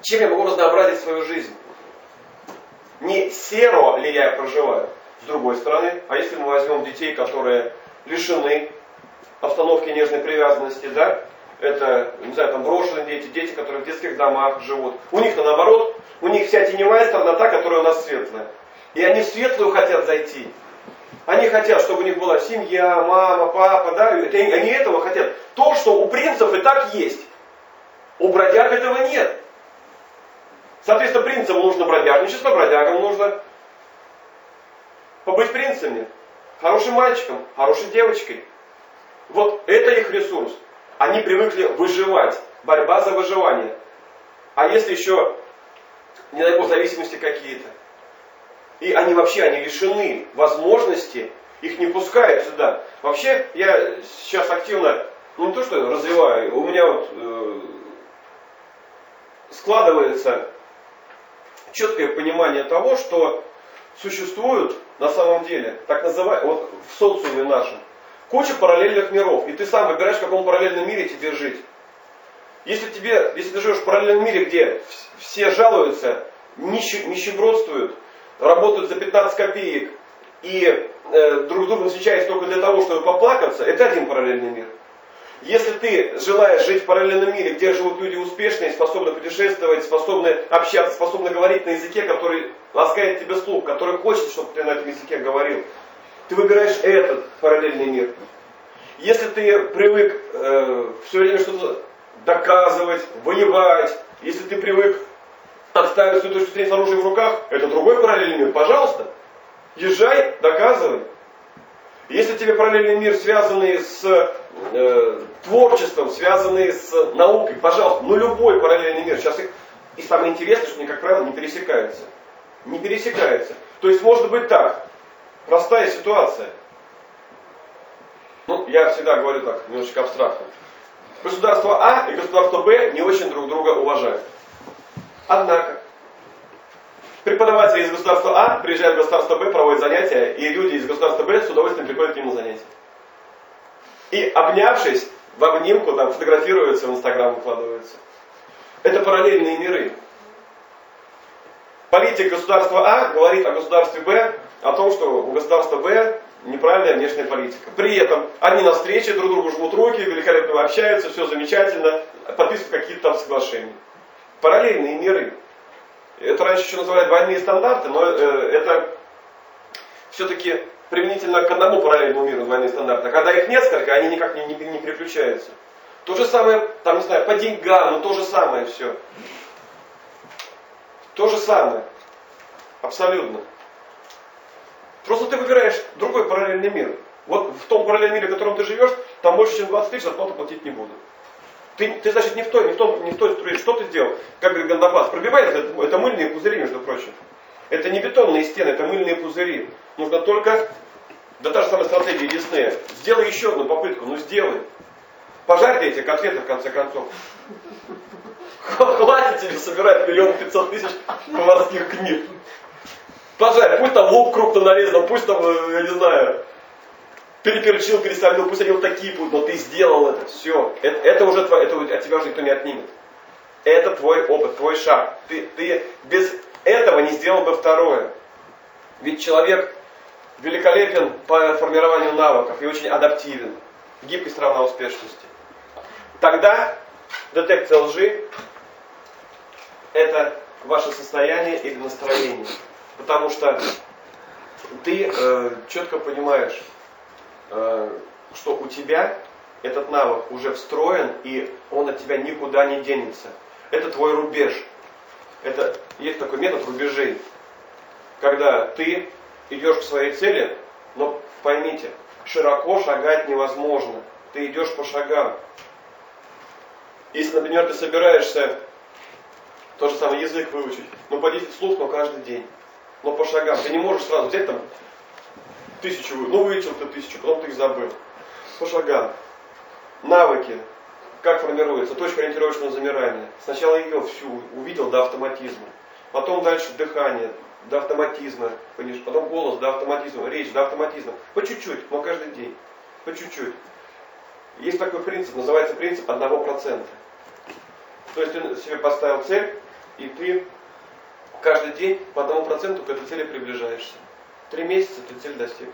чем я могу разнообразить свою жизнь. Не серо ли я проживаю, с другой стороны, а если мы возьмем детей, которые лишены обстановки нежной привязанности, да, это, не знаю, там брошенные дети, дети, которые в детских домах живут. У них-то наоборот, у них вся теневая сторона та, которая у нас светлая. И они в светлую хотят зайти. Они хотят, чтобы у них была семья, мама, папа, да, они этого хотят. То, что у принцев и так есть. У бродяг этого нет. Соответственно, принцам нужно бродяжничество, бродягам нужно побыть принцами, хорошим мальчиком, хорошей девочкой. Вот это их ресурс. Они привыкли выживать, борьба за выживание. А если еще, не дай бог, зависимости какие-то, и они вообще, они лишены возможности, их не пускают сюда. Вообще, я сейчас активно, ну не то что развиваю, у меня вот э, складывается четкое понимание того, что существуют на самом деле, так называемые, вот в социуме нашем, куча параллельных миров, и ты сам выбираешь, в каком параллельном мире тебе жить. Если, тебе, если ты живешь в параллельном мире, где все жалуются, нищебродствуют, работают за 15 копеек и э, друг с другом встречаются только для того, чтобы поплакаться, это один параллельный мир. Если ты желаешь жить в параллельном мире, где живут люди успешные, способны путешествовать, способны общаться, способны говорить на языке, который ласкает тебе слух, который хочет, чтобы ты на этом языке говорил, ты выбираешь этот параллельный мир. Если ты привык э, все время что-то доказывать, воевать, если ты привык отставить свою точку зрения с оружием в руках, это другой параллельный мир. Пожалуйста, езжай, доказывай. Если тебе параллельный мир, связанный с э, творчеством, связанный с наукой, пожалуйста, ну любой параллельный мир. Сейчас их, и самое интересное, что они, как правило, не пересекаются. Не пересекаются. То есть может быть так, простая ситуация. Ну, я всегда говорю так, немножечко абстрактно. Государство А и государство Б не очень друг друга уважают. Однако, преподаватели из государства А приезжают в государство Б, проводят занятия, и люди из государства Б с удовольствием приходят к ним на занятия. И обнявшись, в обнимку там фотографируются, в Инстаграм выкладываются. Это параллельные миры. Политик государства А говорит о государстве Б, о том, что у государства Б неправильная внешняя политика. При этом они на встрече друг другу жмут руки, великолепно общаются, все замечательно, подписывают какие-то там соглашения параллельные миры. Это раньше еще называли двойные стандарты, но э, это все-таки применительно к одному параллельному миру двойные стандарты. Когда их несколько, они никак не, не, не переключаются. То же самое, там, не знаю, по деньгам, но то же самое все. То же самое. Абсолютно. Просто ты выбираешь другой параллельный мир. Вот в том параллельном мире, в котором ты живешь, там больше, чем 20 тысяч зарплату платить не буду. Ты, ты значит, не в той, не в том, не в той струе. Что ты сделал? Как говорит Гандапас, пробивает это, это мыльные пузыри, между прочим. Это не бетонные стены, это мыльные пузыри. Нужно только, да та же самая стратегия Диснея. Сделай еще одну попытку, ну сделай. Пожарь эти котлеты в конце концов. Хватит тебе собирать миллион пятьсот тысяч поварских книг. Пожарь, пусть там лук крупно нарезан, пусть там, э, я не знаю, переперчил, пересолил, пусть они вот такие будут, но ты сделал это, все. Это, это уже твое, это от тебя уже никто не отнимет. Это твой опыт, твой шаг. Ты, ты без этого не сделал бы второе. Ведь человек великолепен по формированию навыков и очень адаптивен. Гибкость равна успешности. Тогда детекция лжи – это ваше состояние или настроение. Потому что ты э, четко понимаешь, Э, что у тебя этот навык уже встроен, и он от тебя никуда не денется. Это твой рубеж. Это есть такой метод рубежей. Когда ты идешь к своей цели, но поймите, широко шагать невозможно. Ты идешь по шагам. Если, например, ты собираешься тот же самый язык выучить, ну по 10 слов, но каждый день. Но по шагам. Ты не можешь сразу взять там тысячу, ну выучил ты тысячу, потом ты их забыл. По шагам. Навыки. Как формируется? Точка ориентировочного замирания. Сначала ее всю увидел до автоматизма. Потом дальше дыхание, до автоматизма, потом голос до автоматизма, речь до автоматизма. По чуть-чуть, но каждый день. По чуть-чуть. Есть такой принцип, называется принцип одного процента. То есть ты себе поставил цель, и ты каждый день по одному проценту к этой цели приближаешься. Три месяца ты цель достиг.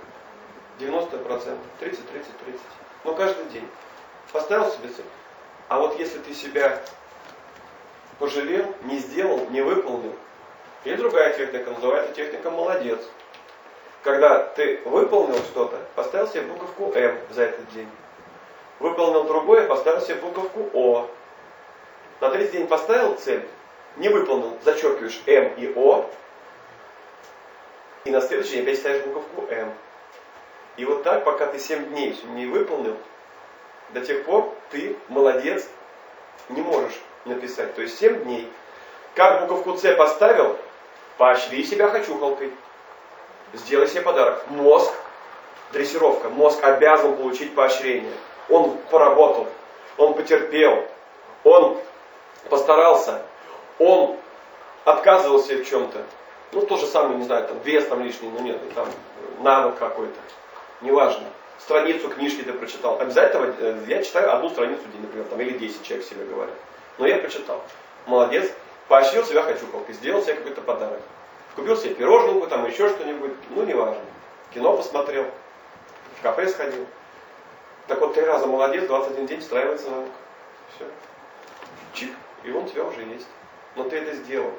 90%, 30, 30, 30. Но каждый день. Поставил себе цель. А вот если ты себя пожалел, не сделал, не выполнил, есть другая техника, называется техника молодец. Когда ты выполнил что-то, поставил себе буковку М за этот день. Выполнил другое, поставил себе буковку О. На третий день поставил цель, не выполнил, зачеркиваешь М и О, и на следующий день опять ставишь буковку М. И вот так, пока ты 7 дней не выполнил, до тех пор ты молодец не можешь написать. То есть 7 дней. Как буковку С поставил, поощри себя хочухалкой. Сделай себе подарок. Мозг, дрессировка, мозг обязан получить поощрение. Он поработал, он потерпел, он постарался, он отказывался в чем-то. Ну, то же самое, не знаю, там вес там лишний, ну нет, там навык какой-то. Неважно. Страницу книжки ты прочитал. Обязательно э, я читаю одну страницу в день, например, там, или 10 человек себе говорят. Но я прочитал. Молодец. Поощрил себя хочу колкой, сделал себе какой-то подарок. Купил себе пироженку, там еще что-нибудь, ну неважно. Кино посмотрел, в кафе сходил. Так вот, три раза молодец, 21 день встраивается навык. Все. Чик, и он у тебя уже есть. Но ты это сделал.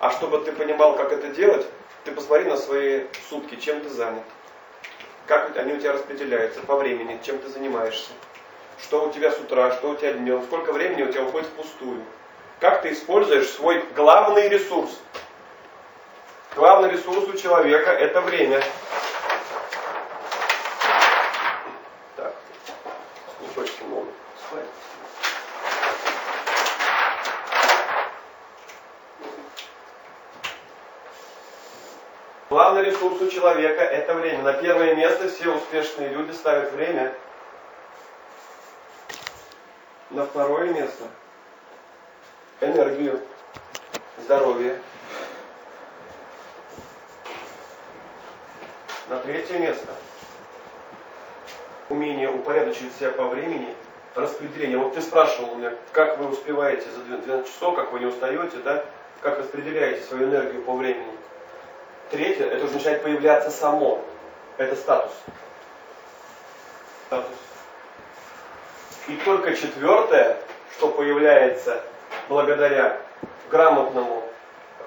А чтобы ты понимал, как это делать, ты посмотри на свои сутки, чем ты занят. Как они у тебя распределяются по времени, чем ты занимаешься. Что у тебя с утра, что у тебя днем, сколько времени у тебя уходит впустую. Как ты используешь свой главный ресурс. Главный ресурс у человека это время. Так, снежочки могут спать. Главный ресурс у человека – это время. На первое место все успешные люди ставят время. На второе место – энергию, здоровье. На третье место – умение упорядочить себя по времени, распределение. Вот ты спрашивал меня, как вы успеваете за 12 часов, как вы не устаете, да? Как распределяете свою энергию по времени. Третье, это уже начинает появляться само. Это статус. Статус. И только четвертое, что появляется благодаря грамотному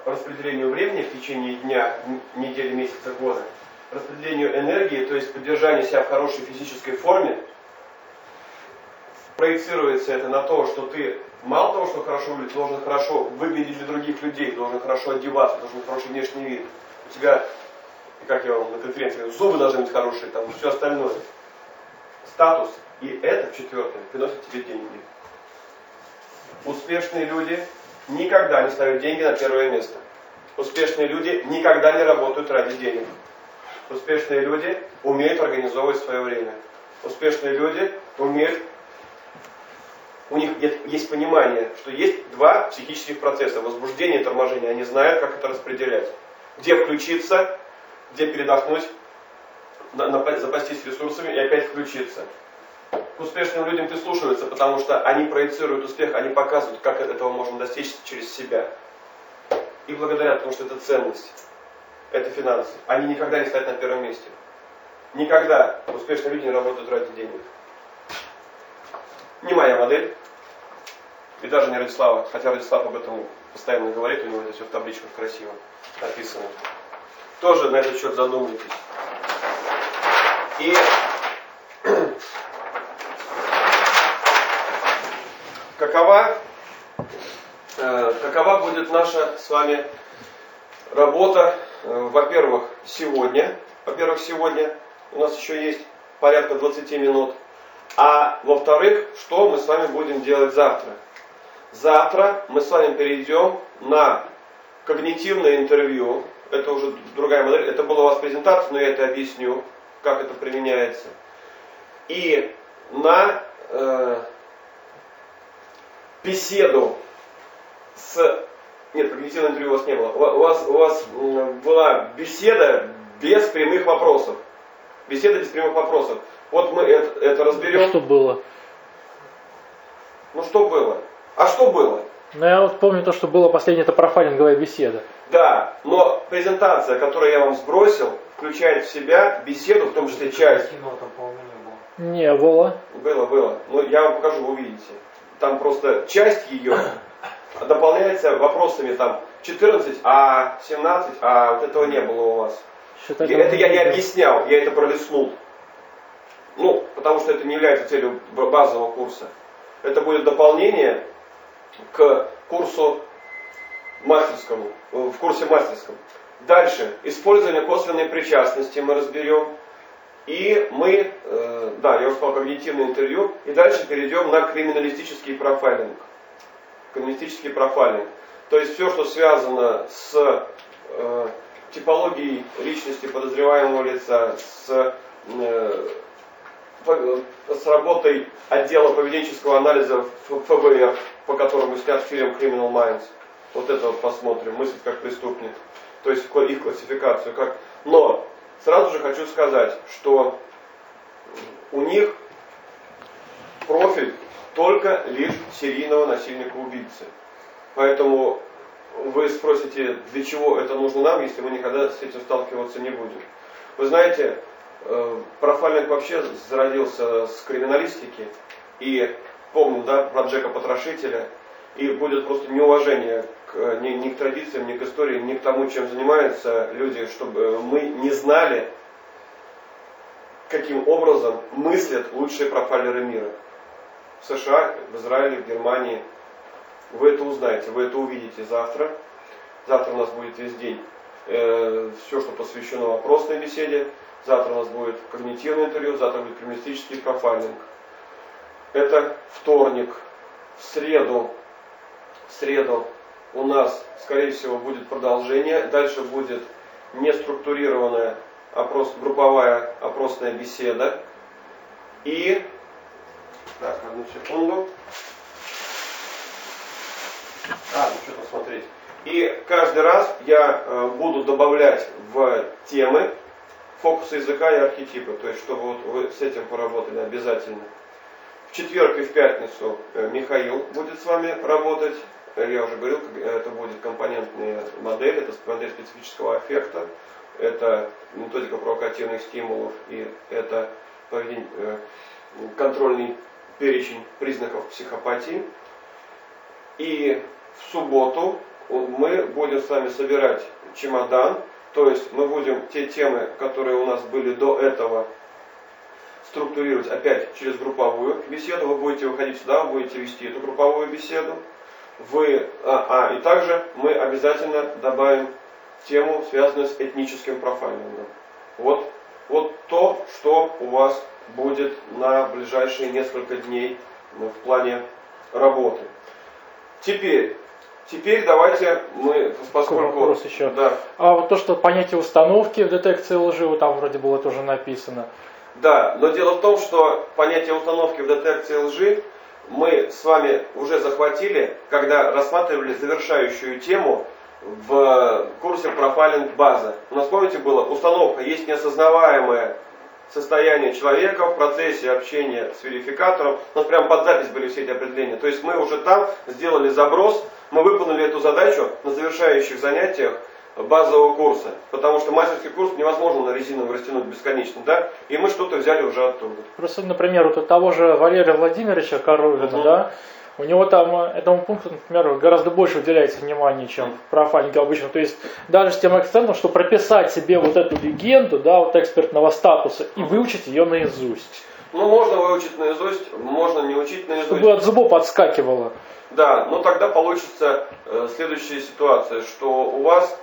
распределению времени в течение дня, недели, месяца, года, распределению энергии, то есть поддержанию себя в хорошей физической форме, проецируется это на то, что ты мало того, что хорошо выглядишь, должен хорошо выглядеть для других людей, должен хорошо одеваться, должен хороший внешний вид у тебя, как я вам на конференции говорю, зубы должны быть хорошие, там все остальное. Статус и это, четвертое, приносит тебе деньги. Успешные люди никогда не ставят деньги на первое место. Успешные люди никогда не работают ради денег. Успешные люди умеют организовывать свое время. Успешные люди умеют, у них есть понимание, что есть два психических процесса, возбуждение и торможение. Они знают, как это распределять где включиться, где передохнуть, запастись ресурсами и опять включиться. К успешным людям прислушиваются, потому что они проецируют успех, они показывают, как этого можно достичь через себя. И благодарят, потому что это ценность, это финансы. Они никогда не стоят на первом месте. Никогда успешные люди не работают ради денег. Не моя модель. И даже не Радислава, хотя Радислав об этом постоянно говорит, у него это все в табличках красиво написано. Тоже на этот счет задумайтесь. И какова, э, какова будет наша с вами работа, э, во-первых, сегодня. Во-первых, сегодня у нас еще есть порядка 20 минут. А во-вторых, что мы с вами будем делать завтра? Завтра мы с вами перейдем на когнитивное интервью, это уже другая модель, это была у вас презентация, но я это объясню, как это применяется. И на э, беседу с Нет, когнитивного интервью у вас не было. У вас, у вас была беседа без прямых вопросов. Беседа без прямых вопросов. Вот мы это, это разберем. Что было? Ну что было? А что было? Ну я вот помню то, что было последнее, это профайлинговая беседа. Да, но презентация, которую я вам сбросил, включает в себя беседу, в том числе часть. Кино там, по-моему, не было. Не было. Было, было. Но я вам покажу, вы увидите. Там просто часть ее дополняется вопросами там 14, а 17, а вот этого не было у вас. Считать это я не объяснял, я это пролистнул. Ну, потому что это не является целью базового курса. Это будет дополнение к курсу мастерскому, э, в курсе мастерском. Дальше, использование косвенной причастности мы разберем. И мы, э, да, я уже сказал когнитивное интервью, и дальше перейдем на криминалистический профайлинг. Криминалистический профайлинг. То есть все, что связано с э, типологией личности подозреваемого лица, с, э, с работой отдела поведенческого анализа ФБР, по которому снят фильм Criminal Minds. Вот это вот посмотрим, мысль как преступник. То есть их классификацию. Как... Но сразу же хочу сказать, что у них профиль только лишь серийного насильника-убийцы. Поэтому вы спросите, для чего это нужно нам, если мы никогда с этим сталкиваться не будем. Вы знаете, э, профайлинг вообще зародился с криминалистики. И помним, да, про Джека Потрошителя. И будет просто неуважение к, ни, ни к традициям, ни к истории, ни к тому, чем занимаются люди, чтобы мы не знали, каким образом мыслят лучшие профайлеры мира. В США, в Израиле, в Германии – вы это узнаете, вы это увидите завтра. Завтра у нас будет весь день э, все, что посвящено вопросной беседе. Завтра у нас будет когнитивное интервью, завтра будет криминалистический профайлинг. Это вторник. В среду, в среду у нас, скорее всего, будет продолжение. Дальше будет неструктурированная опрос, групповая опросная беседа. И, так, одну секунду. А, ну что посмотреть. И каждый раз я э, буду добавлять в темы фокусы языка и архетипы, то есть чтобы вот вы с этим поработали обязательно. В четверг и в пятницу э, Михаил будет с вами работать. Э, я уже говорил, это будет компонентная модель, это модель специфического аффекта, это методика провокативных стимулов и это контрольный перечень признаков психопатии. И в субботу мы будем с вами собирать чемодан, то есть мы будем те темы, которые у нас были до этого, структурировать опять через групповую беседу. Вы будете выходить сюда, вы будете вести эту групповую беседу. Вы, а, а, и также мы обязательно добавим тему, связанную с этническим профайлингом. Вот, вот то, что у вас будет на ближайшие несколько дней в плане работы. Теперь, теперь давайте мы, поскольку... Вопрос еще. Да. А вот то, что понятие установки в детекции лжи, вот там вроде было тоже написано. Да, но дело в том, что понятие установки в детекции лжи мы с вами уже захватили, когда рассматривали завершающую тему в курсе профайлинг база. У нас, помните, было установка, есть неосознаваемая состояние человека в процессе общения с верификатором. У нас прямо под запись были все эти определения. То есть мы уже там сделали заброс, мы выполнили эту задачу на завершающих занятиях базового курса. Потому что мастерский курс невозможно на резиновый растянуть бесконечно, да? И мы что-то взяли уже оттуда. Просто, например, вот у того же Валерия Владимировича Коровина, uh-huh. да, у него там э, этому пункту, например, гораздо больше уделяется внимания, чем в профайлинге обычно. То есть даже с тем акцентом, что прописать себе вот эту легенду, да, вот экспертного статуса и выучить ее наизусть. Ну, можно выучить наизусть, можно не учить наизусть. Чтобы от зубов подскакивало. Да, но тогда получится э, следующая ситуация, что у вас,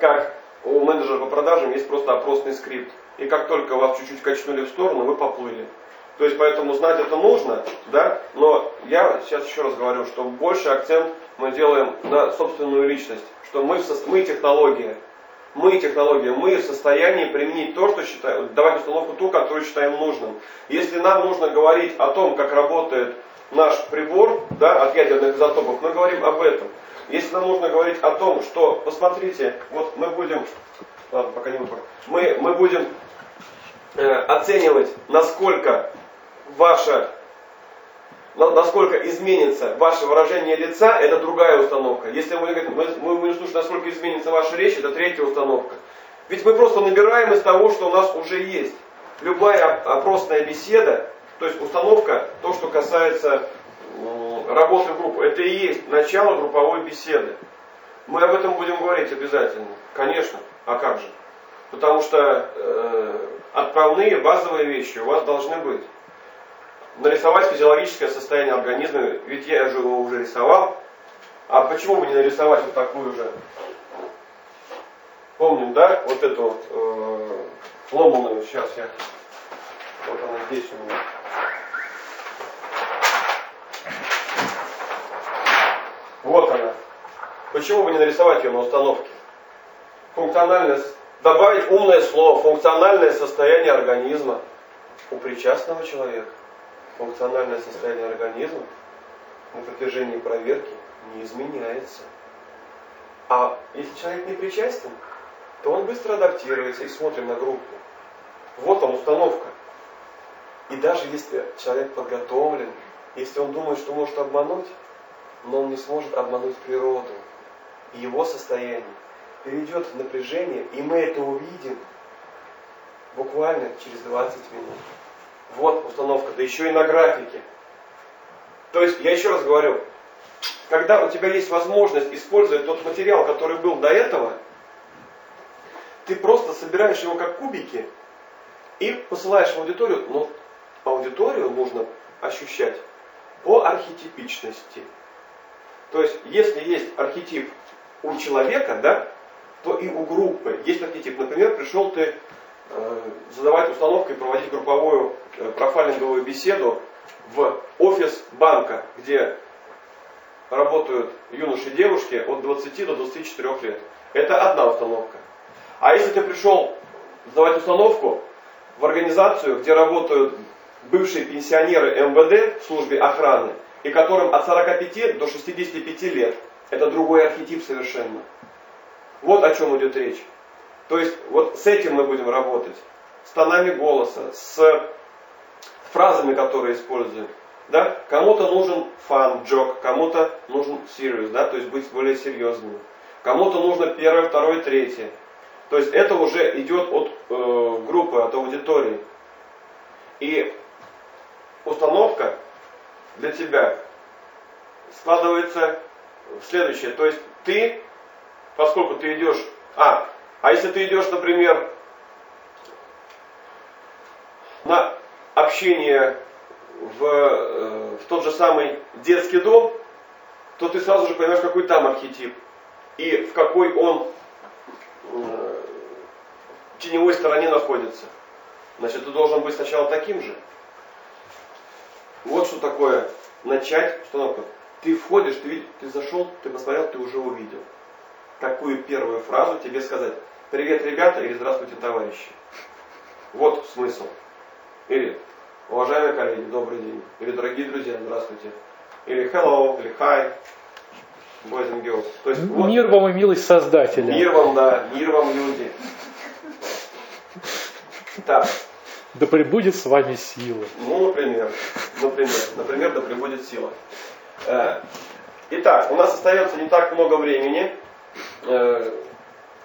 как у менеджера по продажам, есть просто опросный скрипт. И как только вас чуть-чуть качнули в сторону, вы поплыли. То есть поэтому знать это нужно, да, но я сейчас еще раз говорю, что больше акцент мы делаем на собственную личность, что мы, в, мы технология, мы технология, мы в состоянии применить то, что считаем, давать установку ту, которую считаем нужным. Если нам нужно говорить о том, как работает наш прибор да, от ядерных изотопов, мы говорим об этом. Если нам нужно говорить о том, что, посмотрите, вот мы будем, ладно, пока не выбор, мы, мы будем э, оценивать, насколько ваша насколько изменится ваше выражение лица, это другая установка. Если мы говорим, мы, мы, мы слушаем, насколько изменится ваша речь, это третья установка. Ведь мы просто набираем из того, что у нас уже есть. Любая опросная беседа, то есть установка, то, что касается работы группы, это и есть начало групповой беседы. Мы об этом будем говорить обязательно. Конечно, а как же? Потому что э, отправные базовые вещи у вас должны быть нарисовать физиологическое состояние организма, ведь я же его уже рисовал. А почему бы не нарисовать вот такую же? Помним, да, вот эту э, ломаную, сейчас я, вот она здесь у меня. Вот она. Почему бы не нарисовать ее на установке? Функциональное, добавить умное слово, функциональное состояние организма у причастного человека функциональное состояние организма на протяжении проверки не изменяется. А если человек не причастен, то он быстро адаптируется и смотрим на группу. Вот он установка. И даже если человек подготовлен, если он думает, что может обмануть, но он не сможет обмануть природу. И его состояние перейдет в напряжение, и мы это увидим буквально через 20 минут. Вот установка, да еще и на графике. То есть, я еще раз говорю, когда у тебя есть возможность использовать тот материал, который был до этого, ты просто собираешь его как кубики и посылаешь в аудиторию, но аудиторию нужно ощущать по архетипичности. То есть, если есть архетип у человека, да, то и у группы есть архетип. Например, пришел ты э, задавать установку и проводить групповую Э, профайлинговую беседу в офис банка, где работают юноши и девушки от 20 до 24 лет. Это одна установка. А если ты пришел сдавать установку в организацию, где работают бывшие пенсионеры МВД в службе охраны, и которым от 45 до 65 лет, это другой архетип совершенно. Вот о чем идет речь. То есть вот с этим мы будем работать. С тонами голоса, с фразами, которые используем. Да? Кому-то нужен fun, joke, кому-то нужен serious, да? то есть быть более серьезным. Кому-то нужно первое, второе, третье. То есть это уже идет от э, группы, от аудитории. И установка для тебя складывается в следующее. То есть ты, поскольку ты идешь... А, а если ты идешь, например, на общение в, э, в тот же самый детский дом, то ты сразу же поймешь, какой там архетип и в какой он э, теневой стороне находится. Значит, ты должен быть сначала таким же. Вот что такое начать установку. Ты входишь, ты, ты зашел, ты посмотрел, ты уже увидел. Какую первую фразу тебе сказать? Привет, ребята, или здравствуйте, товарищи. Вот смысл. Или уважаемые коллеги, добрый день. Или дорогие друзья, здравствуйте. Или hello, или hi, boys and girls. То есть, вот, мир вам и милость Создателя. Мир вам, да, мир вам, люди. Так. Да пребудет с вами сила. Ну, например, например, например, да пребудет сила. Э, итак, у нас остается не так много времени. Э,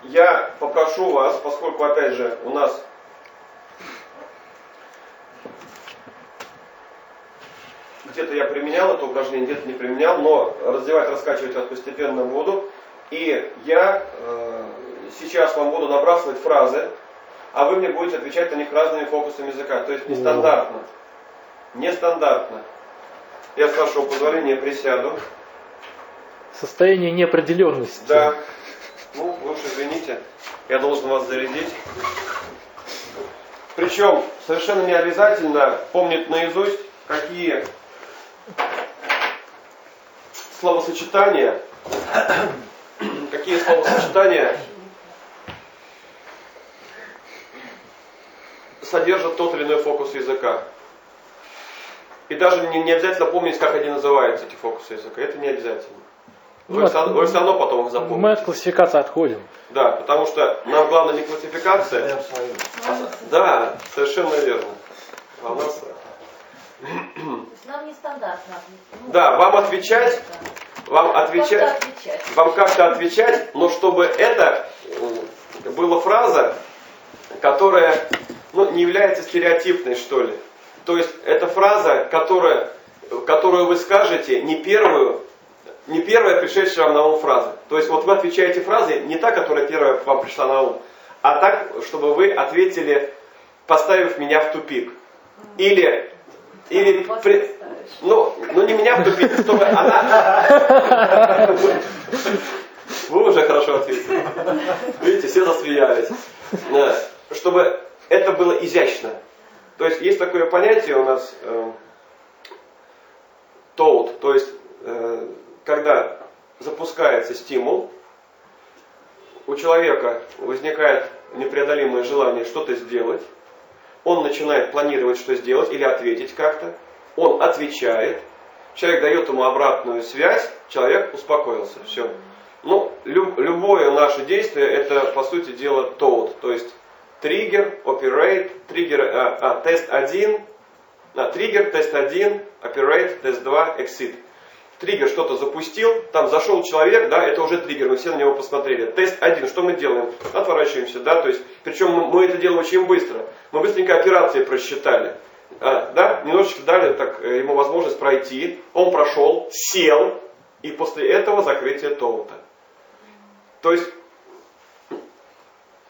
я попрошу вас, поскольку, опять же, у нас где-то я применял это упражнение, где-то не применял, но раздевать, раскачивать я постепенно буду. И я э, сейчас вам буду набрасывать фразы, а вы мне будете отвечать на них разными фокусами языка. То есть нестандартно. Нестандартно. Я, с вашего позволения, присяду. Состояние неопределенности. Да. Ну, вы уж извините, я должен вас зарядить. Причем совершенно не обязательно помнить наизусть, какие словосочетания, какие словосочетания содержат тот или иной фокус языка. И даже не, не обязательно помнить, как они называются, эти фокусы языка. Это не обязательно. Вы, Ну, все, равно- вы все равно потом их запомните. Мы от классификации отходим. Да, потому что нам главное не классификация. Свою. Да, совершенно верно. А у нас- То есть нам нестандартно. Ну, Да, вам отвечать, вам как-то отвечать, вам как-то отвечать, но чтобы это м, была фраза, которая ну, не является стереотипной, что ли. То есть это фраза, которая, которую вы скажете не первую, не первая пришедшая вам на ум фраза. То есть вот вы отвечаете фразой не та, которая первая вам пришла на ум, а так, чтобы вы ответили, поставив меня в тупик. Или, или при- ну, ну не меня в тупик, чтобы она... Вы уже хорошо ответили. Видите, все засмеялись. Чтобы это было изящно. То есть есть такое понятие у нас э, то есть э, когда запускается стимул, у человека возникает непреодолимое желание что-то сделать, он начинает планировать, что сделать, или ответить как-то, он отвечает, человек дает ему обратную связь, человек успокоился, все. Ну, лю- любое наше действие, это, по сути дела, тоут, то есть триггер, operate, триггер, а, тест 1, а, триггер, тест 1, operate, тест 2, exit. Триггер что-то запустил, там зашел человек, да, это уже триггер, мы все на него посмотрели. Тест 1, что мы делаем? Отворачиваемся, да, то есть, причем мы, мы это делаем очень быстро. Мы быстренько операции просчитали. А, да, немножечко дали так, э, ему возможность пройти, он прошел, сел, и после этого закрытие тоута. То есть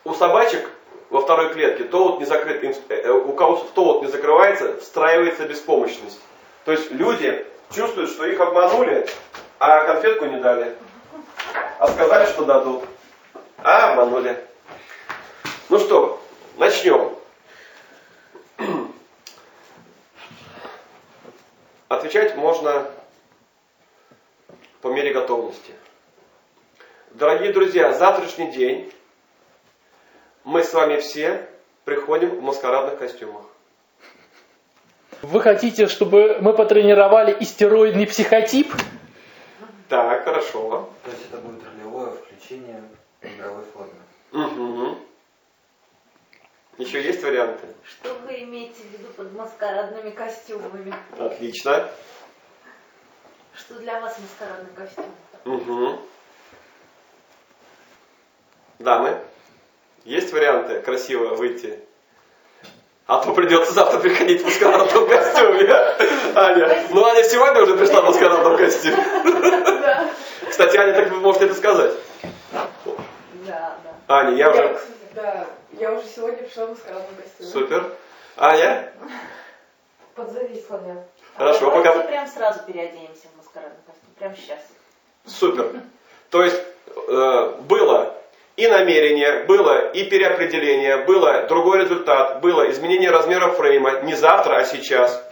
у собачек во второй клетке тоут не закрыт, э, э, у кого тоут не закрывается, встраивается беспомощность. То есть люди чувствуют, что их обманули, а конфетку не дали. А сказали, что дадут. А обманули. Ну что, начнем. Отвечать можно по мере готовности. Дорогие друзья, завтрашний день мы с вами все приходим в маскарадных костюмах. Вы хотите, чтобы мы потренировали истероидный психотип? Так, хорошо. То есть это будет ролевое включение в игровой форме. Угу. Еще есть варианты? Что вы имеете в виду под маскарадными костюмами? Отлично. Что для вас маскарадный костюм? Угу. Дамы, есть варианты красиво выйти? А то придется завтра приходить в маскарадном костюме. Аня, ну Аня сегодня уже пришла в маскарадном костюме. Да. Кстати, Аня так вы можете это сказать. Да, да. Аня, я уже... кстати, да. Я уже сегодня пришла в маскарадном костюме. Супер. Аня? Подзависла я. Хорошо, А давайте пока... прям сразу переоденемся в маскарадный костюм. Прямо сейчас. Супер. То есть э, было и намерение, было и переопределение, было другой результат, было изменение размера фрейма не завтра, а сейчас.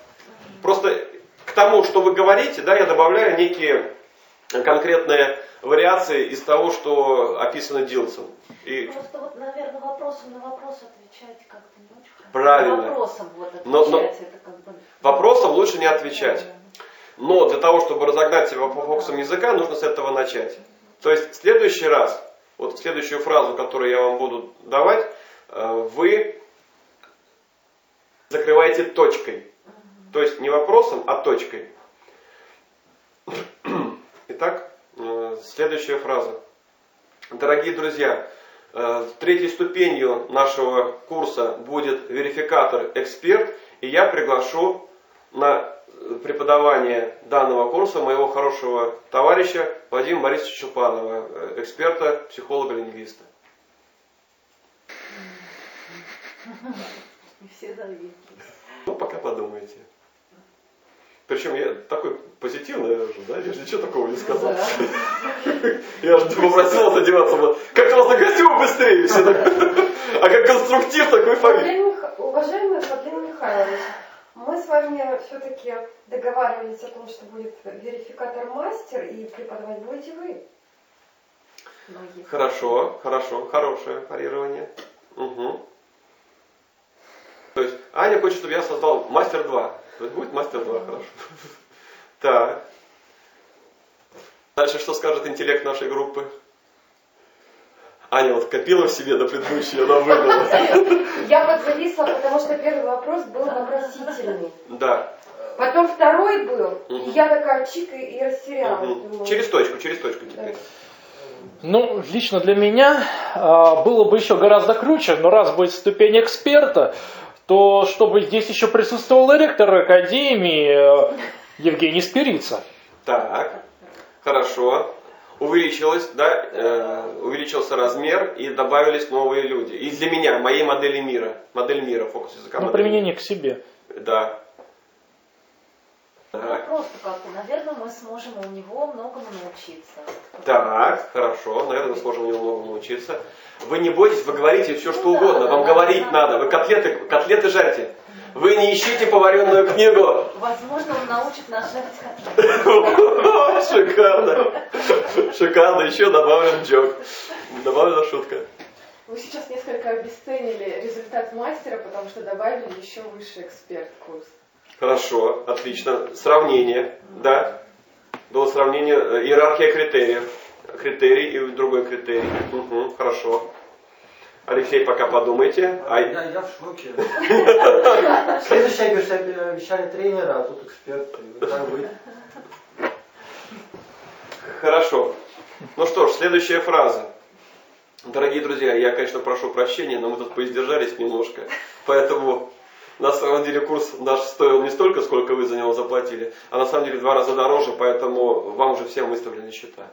Просто к тому, что вы говорите, да, я добавляю некие конкретные вариации из того, что описано Дилсом. И Просто вот, наверное, вопросом на вопрос отвечать как-то не очень хорошо. Правильно. Вопросом вот Но- отвечать, но это как бы... вопросом лучше не отвечать. Но для того, чтобы разогнать себя по фокусам языка, нужно с этого начать. То есть в следующий раз, вот следующую фразу, которую я вам буду давать, э, вы закрываете точкой. То есть не вопросом, а точкой. Итак, э, следующая фраза. Дорогие друзья, э, третьей ступенью нашего курса будет верификатор-эксперт, и я приглашу на преподавание данного курса моего хорошего товарища Владимира Борисовича Чупанова, э, эксперта, психолога-лингвиста. И все завидуют. Ну, пока подумайте. Причем я такой позитивный уже, да? Я же ничего такого не сказал. Я же попросил вас одеваться. Как-то у вас на костюмы быстрее все так. А как конструктив такой Миха- Уважаемый Владимир Михайлович, мы с вами все-таки договаривались о том, что будет верификатор-мастер, и преподавать будете вы. Хорошо, хорошо, хорошее парирование. Угу. То есть Аня хочет, чтобы я создал мастер 2. То есть будет мастер 2, хорошо. Так. Дальше что скажет интеллект нашей группы? Аня вот копила в себе до предыдущей, она выдала. Я подзависла, потому что первый вопрос был вопросительный. Да. Потом второй был, и я такая чик и, растерялась. Через точку, через точку теперь. Ну, лично для меня а, было бы еще гораздо круче, но раз будет ступень эксперта, то чтобы здесь еще присутствовал ректор Академии э, Евгений Спирица. Так, хорошо. Увеличилось, да, э, увеличился размер и добавились новые люди. И для меня, моей модели мира, модель мира, фокус языка. Ну, применение к себе. мира. Да. Ну, просто как-то, наверное, мы сможем у него многому научиться. так, хорошо, наверное, мы сможем у него многому научиться. Вы не бойтесь, вы говорите все, что Ну да, угодно, вам да, говорить да. надо, вы котлеты, котлеты жарите. Вы не ищите поваренную книгу. Возможно, он научит нас жарить котлеты. Шикарно. Шикарно. Еще добавлен джок. Добавлена шутка. Вы сейчас несколько обесценили результат мастера, потому что добавили еще высший эксперт курс. Хорошо, отлично. Сравнение, да. Было сравнение, э, иерархия критериев. Критерий и другой критерий. Мгм, хорошо. Алексей, пока подумайте. А Я, я в шоке. Следующее обещали, обещали тренера, а тут эксперт. Как быть? Хорошо. Ну что ж, следующая фраза. Дорогие друзья, я, конечно, прошу прощения, но мы тут поиздержались немножко. Поэтому на самом деле курс наш стоил не столько, сколько вы за него заплатили, а на самом деле в два раза дороже, поэтому вам уже всем выставлены счета.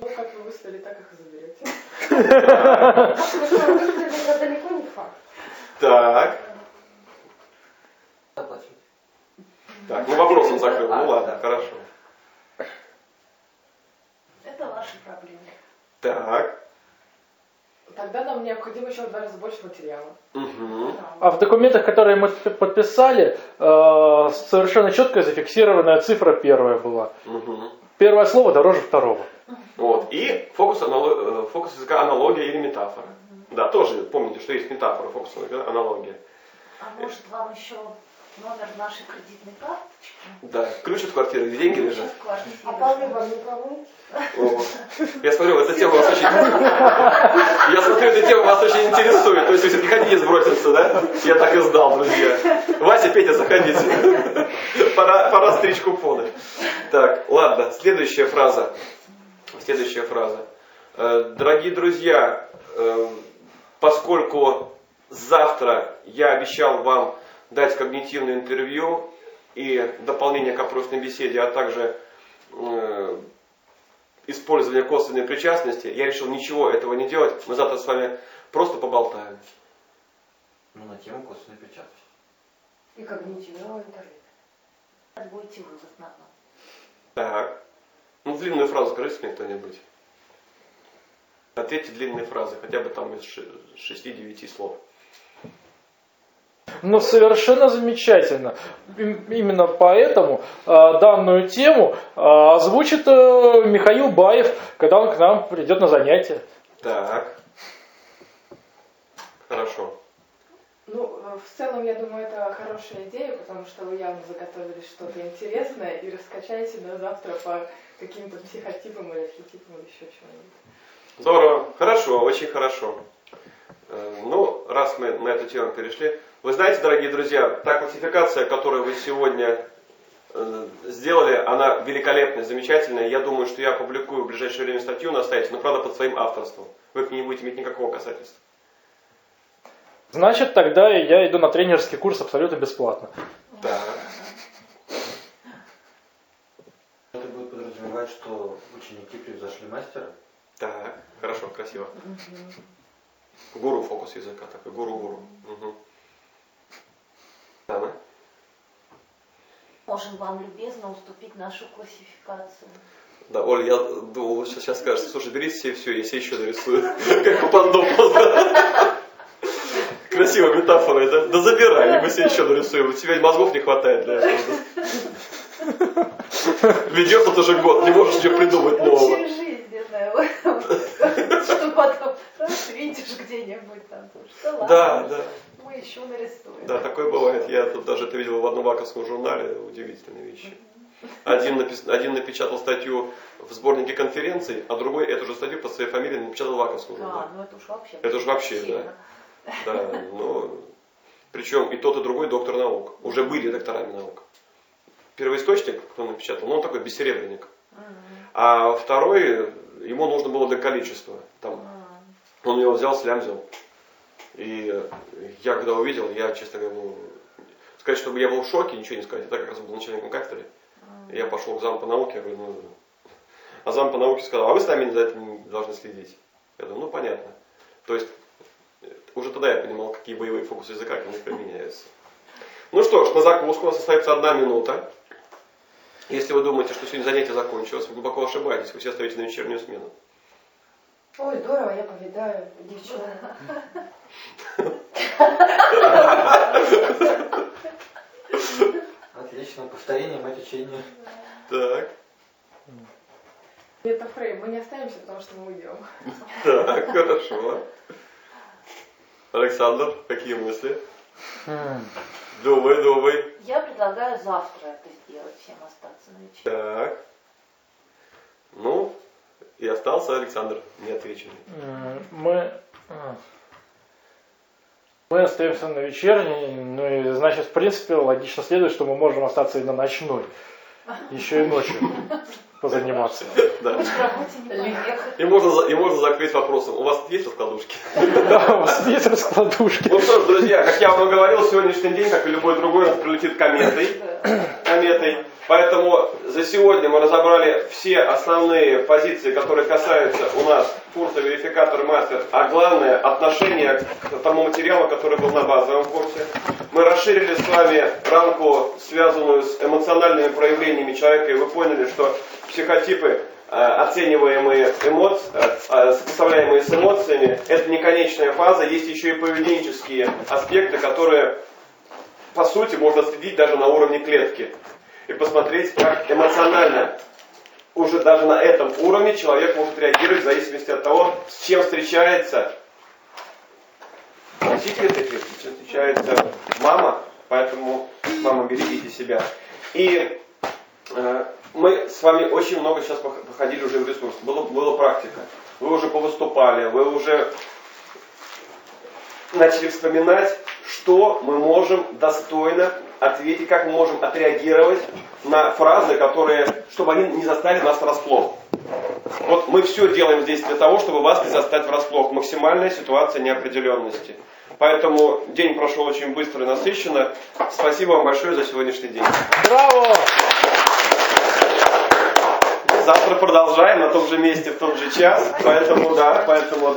Ну, как вы выставили, так их и заберете. «А что вы выставили, это далеко не факт. Так, Оплачивать. так, ну вопросом закрыл. Ну ладно, хорошо. Это ваши проблемы. Так, Тогда нам необходимо еще в два раза больше материала. угу. А в документах, которые мы подписали, э, совершенно четко зафиксированная цифра первая была. Угу. Первое слово дороже второго. Вот. И фокус, анало- э, фокус языка аналогия или метафора. Да, тоже помните, что есть метафора, фокус аналогия. А может вам еще номер нашей кредитной карточки? Да, ключ от квартиры, где деньги лежат. В квартире. А полы вам не помыть? Я смотрю, эта тема вас очень... Я смотрю, эта тема вас очень интересует. То есть, если приходите сброситься, да? Я так и знал, друзья. Вася, Петя, заходите. Пора, пора стричь купоны. Так, ладно, следующая фраза. Следующая фраза. Э, Дорогие друзья, э, поскольку завтра я обещал вам дать когнитивное интервью и дополнение к опросной беседе, а также э, использование косвенной причастности, я решил ничего этого не делать. Мы завтра с вами просто поболтаем. Ну, на тему косвенной причастности. И когнитивного интернета. Будете вы в основном. Так. Ну, длинную фразу скажите мне кто-нибудь. Ответьте длинные фразы, хотя бы там из 6-9 слов. Ну, совершенно замечательно. Им- Именно поэтому э, данную тему э, озвучит э, Михаил Баев, когда он к нам придет на занятия. Так. Хорошо. Ну, э, в целом, я думаю, это хорошая идея, потому что вы явно заготовили что-то интересное и раскачаете на завтра по каким-то психотипам или архетипам или еще чего-нибудь. Здорово. Хорошо, очень хорошо. Э, Ну, раз мы на эту тему перешли. Вы знаете, дорогие друзья, та классификация, которую вы сегодня э, сделали, она великолепная, замечательная. Я думаю, что я опубликую в ближайшее время статью на сайте, но правда под своим авторством. Вы к ней не будете иметь никакого касательства. Значит, тогда я иду на тренерский курс абсолютно бесплатно. Так. Это подразумевать, что ученики превзошли мастера. Так, хорошо, красиво. Гуру фокус языка, такой гуру-гуру. Угу. Дана? Можем вам любезно уступить нашу классификацию. Да, Оль, я думал, сейчас, сейчас скажете, слушай, бери себе все, я себе еще нарисую. Как попандом просто. Красивая метафора, да? Да забирай, мы себе еще нарисуем. У тебя мозгов не хватает для этого. Ведешь тут уже год, не можешь ничего придумать нового. Что потом видишь где-нибудь там. Что ладно. Да, да. Мы еще нарисуем. Да, такое бывает. Я тут даже это видел в одном ваковском журнале. Удивительные вещи. Один, напис... один напечатал статью в сборнике конференций, а другой эту же статью под своей фамилией напечатал в ваковском журнале. А, ну это уж вообще. Это уж вообще, сильно. Да, ну, причем и тот, и другой доктор наук. Уже были докторами наук. Первоисточник, кто напечатал, ну он такой бессеребренник. А второй, ему нужно было для количества. Там, он его взял, слямзил. И я когда увидел, я, честно говоря, ну, сказать, чтобы я был в шоке, ничего не сказать. Я так как раз был начальником кафедры. Я пошел к заму по науке, я говорю, ну, а зам по науке сказал, а вы сами за этим должны следить. Я думаю, ну понятно. То есть э, уже тогда я понимал, какие боевые фокусы языка ко мне применяются. Ну что ж, на закуску у нас остается одна минута. Если вы думаете, что сегодня занятие закончилось, вы глубоко ошибаетесь, вы все остаетесь на вечернюю смену. Ой, здорово, я повидаю девчонок. Отлично, повторение мать учения. Так, Это фрейм, мы не останемся, потому что мы уйдем. так, хорошо. Александр, какие мысли? М. Думай, думай. Я предлагаю завтра это сделать, всем остаться на вечер. Так. Ну, и остался Александр неотвеченный. М, Мы, м, мы остаемся на вечерней, ну и значит, в принципе, логично следует, что мы можем остаться и на ночной. Еще и ночью позаниматься. Да. И можно, за- и можно закрыть вопросом, у вас есть раскладушки? Да, у вас есть раскладушки. Ну что ж, друзья, как я вам и говорил, сегодняшний день, как и любой другой, нас прилетит кометой. кометой. Поэтому за сегодня мы разобрали все основные позиции, которые касаются у нас курса верификатор мастер, а главное отношение к тому материалу, который был на базовом курсе. Мы расширили с вами рамку, связанную с эмоциональными проявлениями человека, и вы поняли, что психотипы э, оцениваемые эмоции, сопоставляемые с эмоциями, это не конечная фаза, есть еще и поведенческие аспекты, которые, по сути, можно следить даже на уровне клетки и посмотреть, как эмоционально уже даже на этом уровне человек может реагировать в зависимости от того, с чем встречается этой клетки, с чем встречается мама, поэтому, мама, берегите себя. И э, мы с вами очень много сейчас пох- походили уже в ресурс. Было, была практика. Вы уже повыступали, вы уже начали вспоминать, что мы можем достойно ответить, как мы можем отреагировать на фразы, которые, чтобы они не застали нас врасплох. Вот мы все делаем здесь для того, чтобы вас не застать врасплох. Максимальная ситуация неопределенности. Поэтому день прошел очень быстро и насыщенно. Спасибо вам большое за сегодняшний день. Браво! Завтра продолжаем на том же месте, в тот же час. Поэтому да, поэтому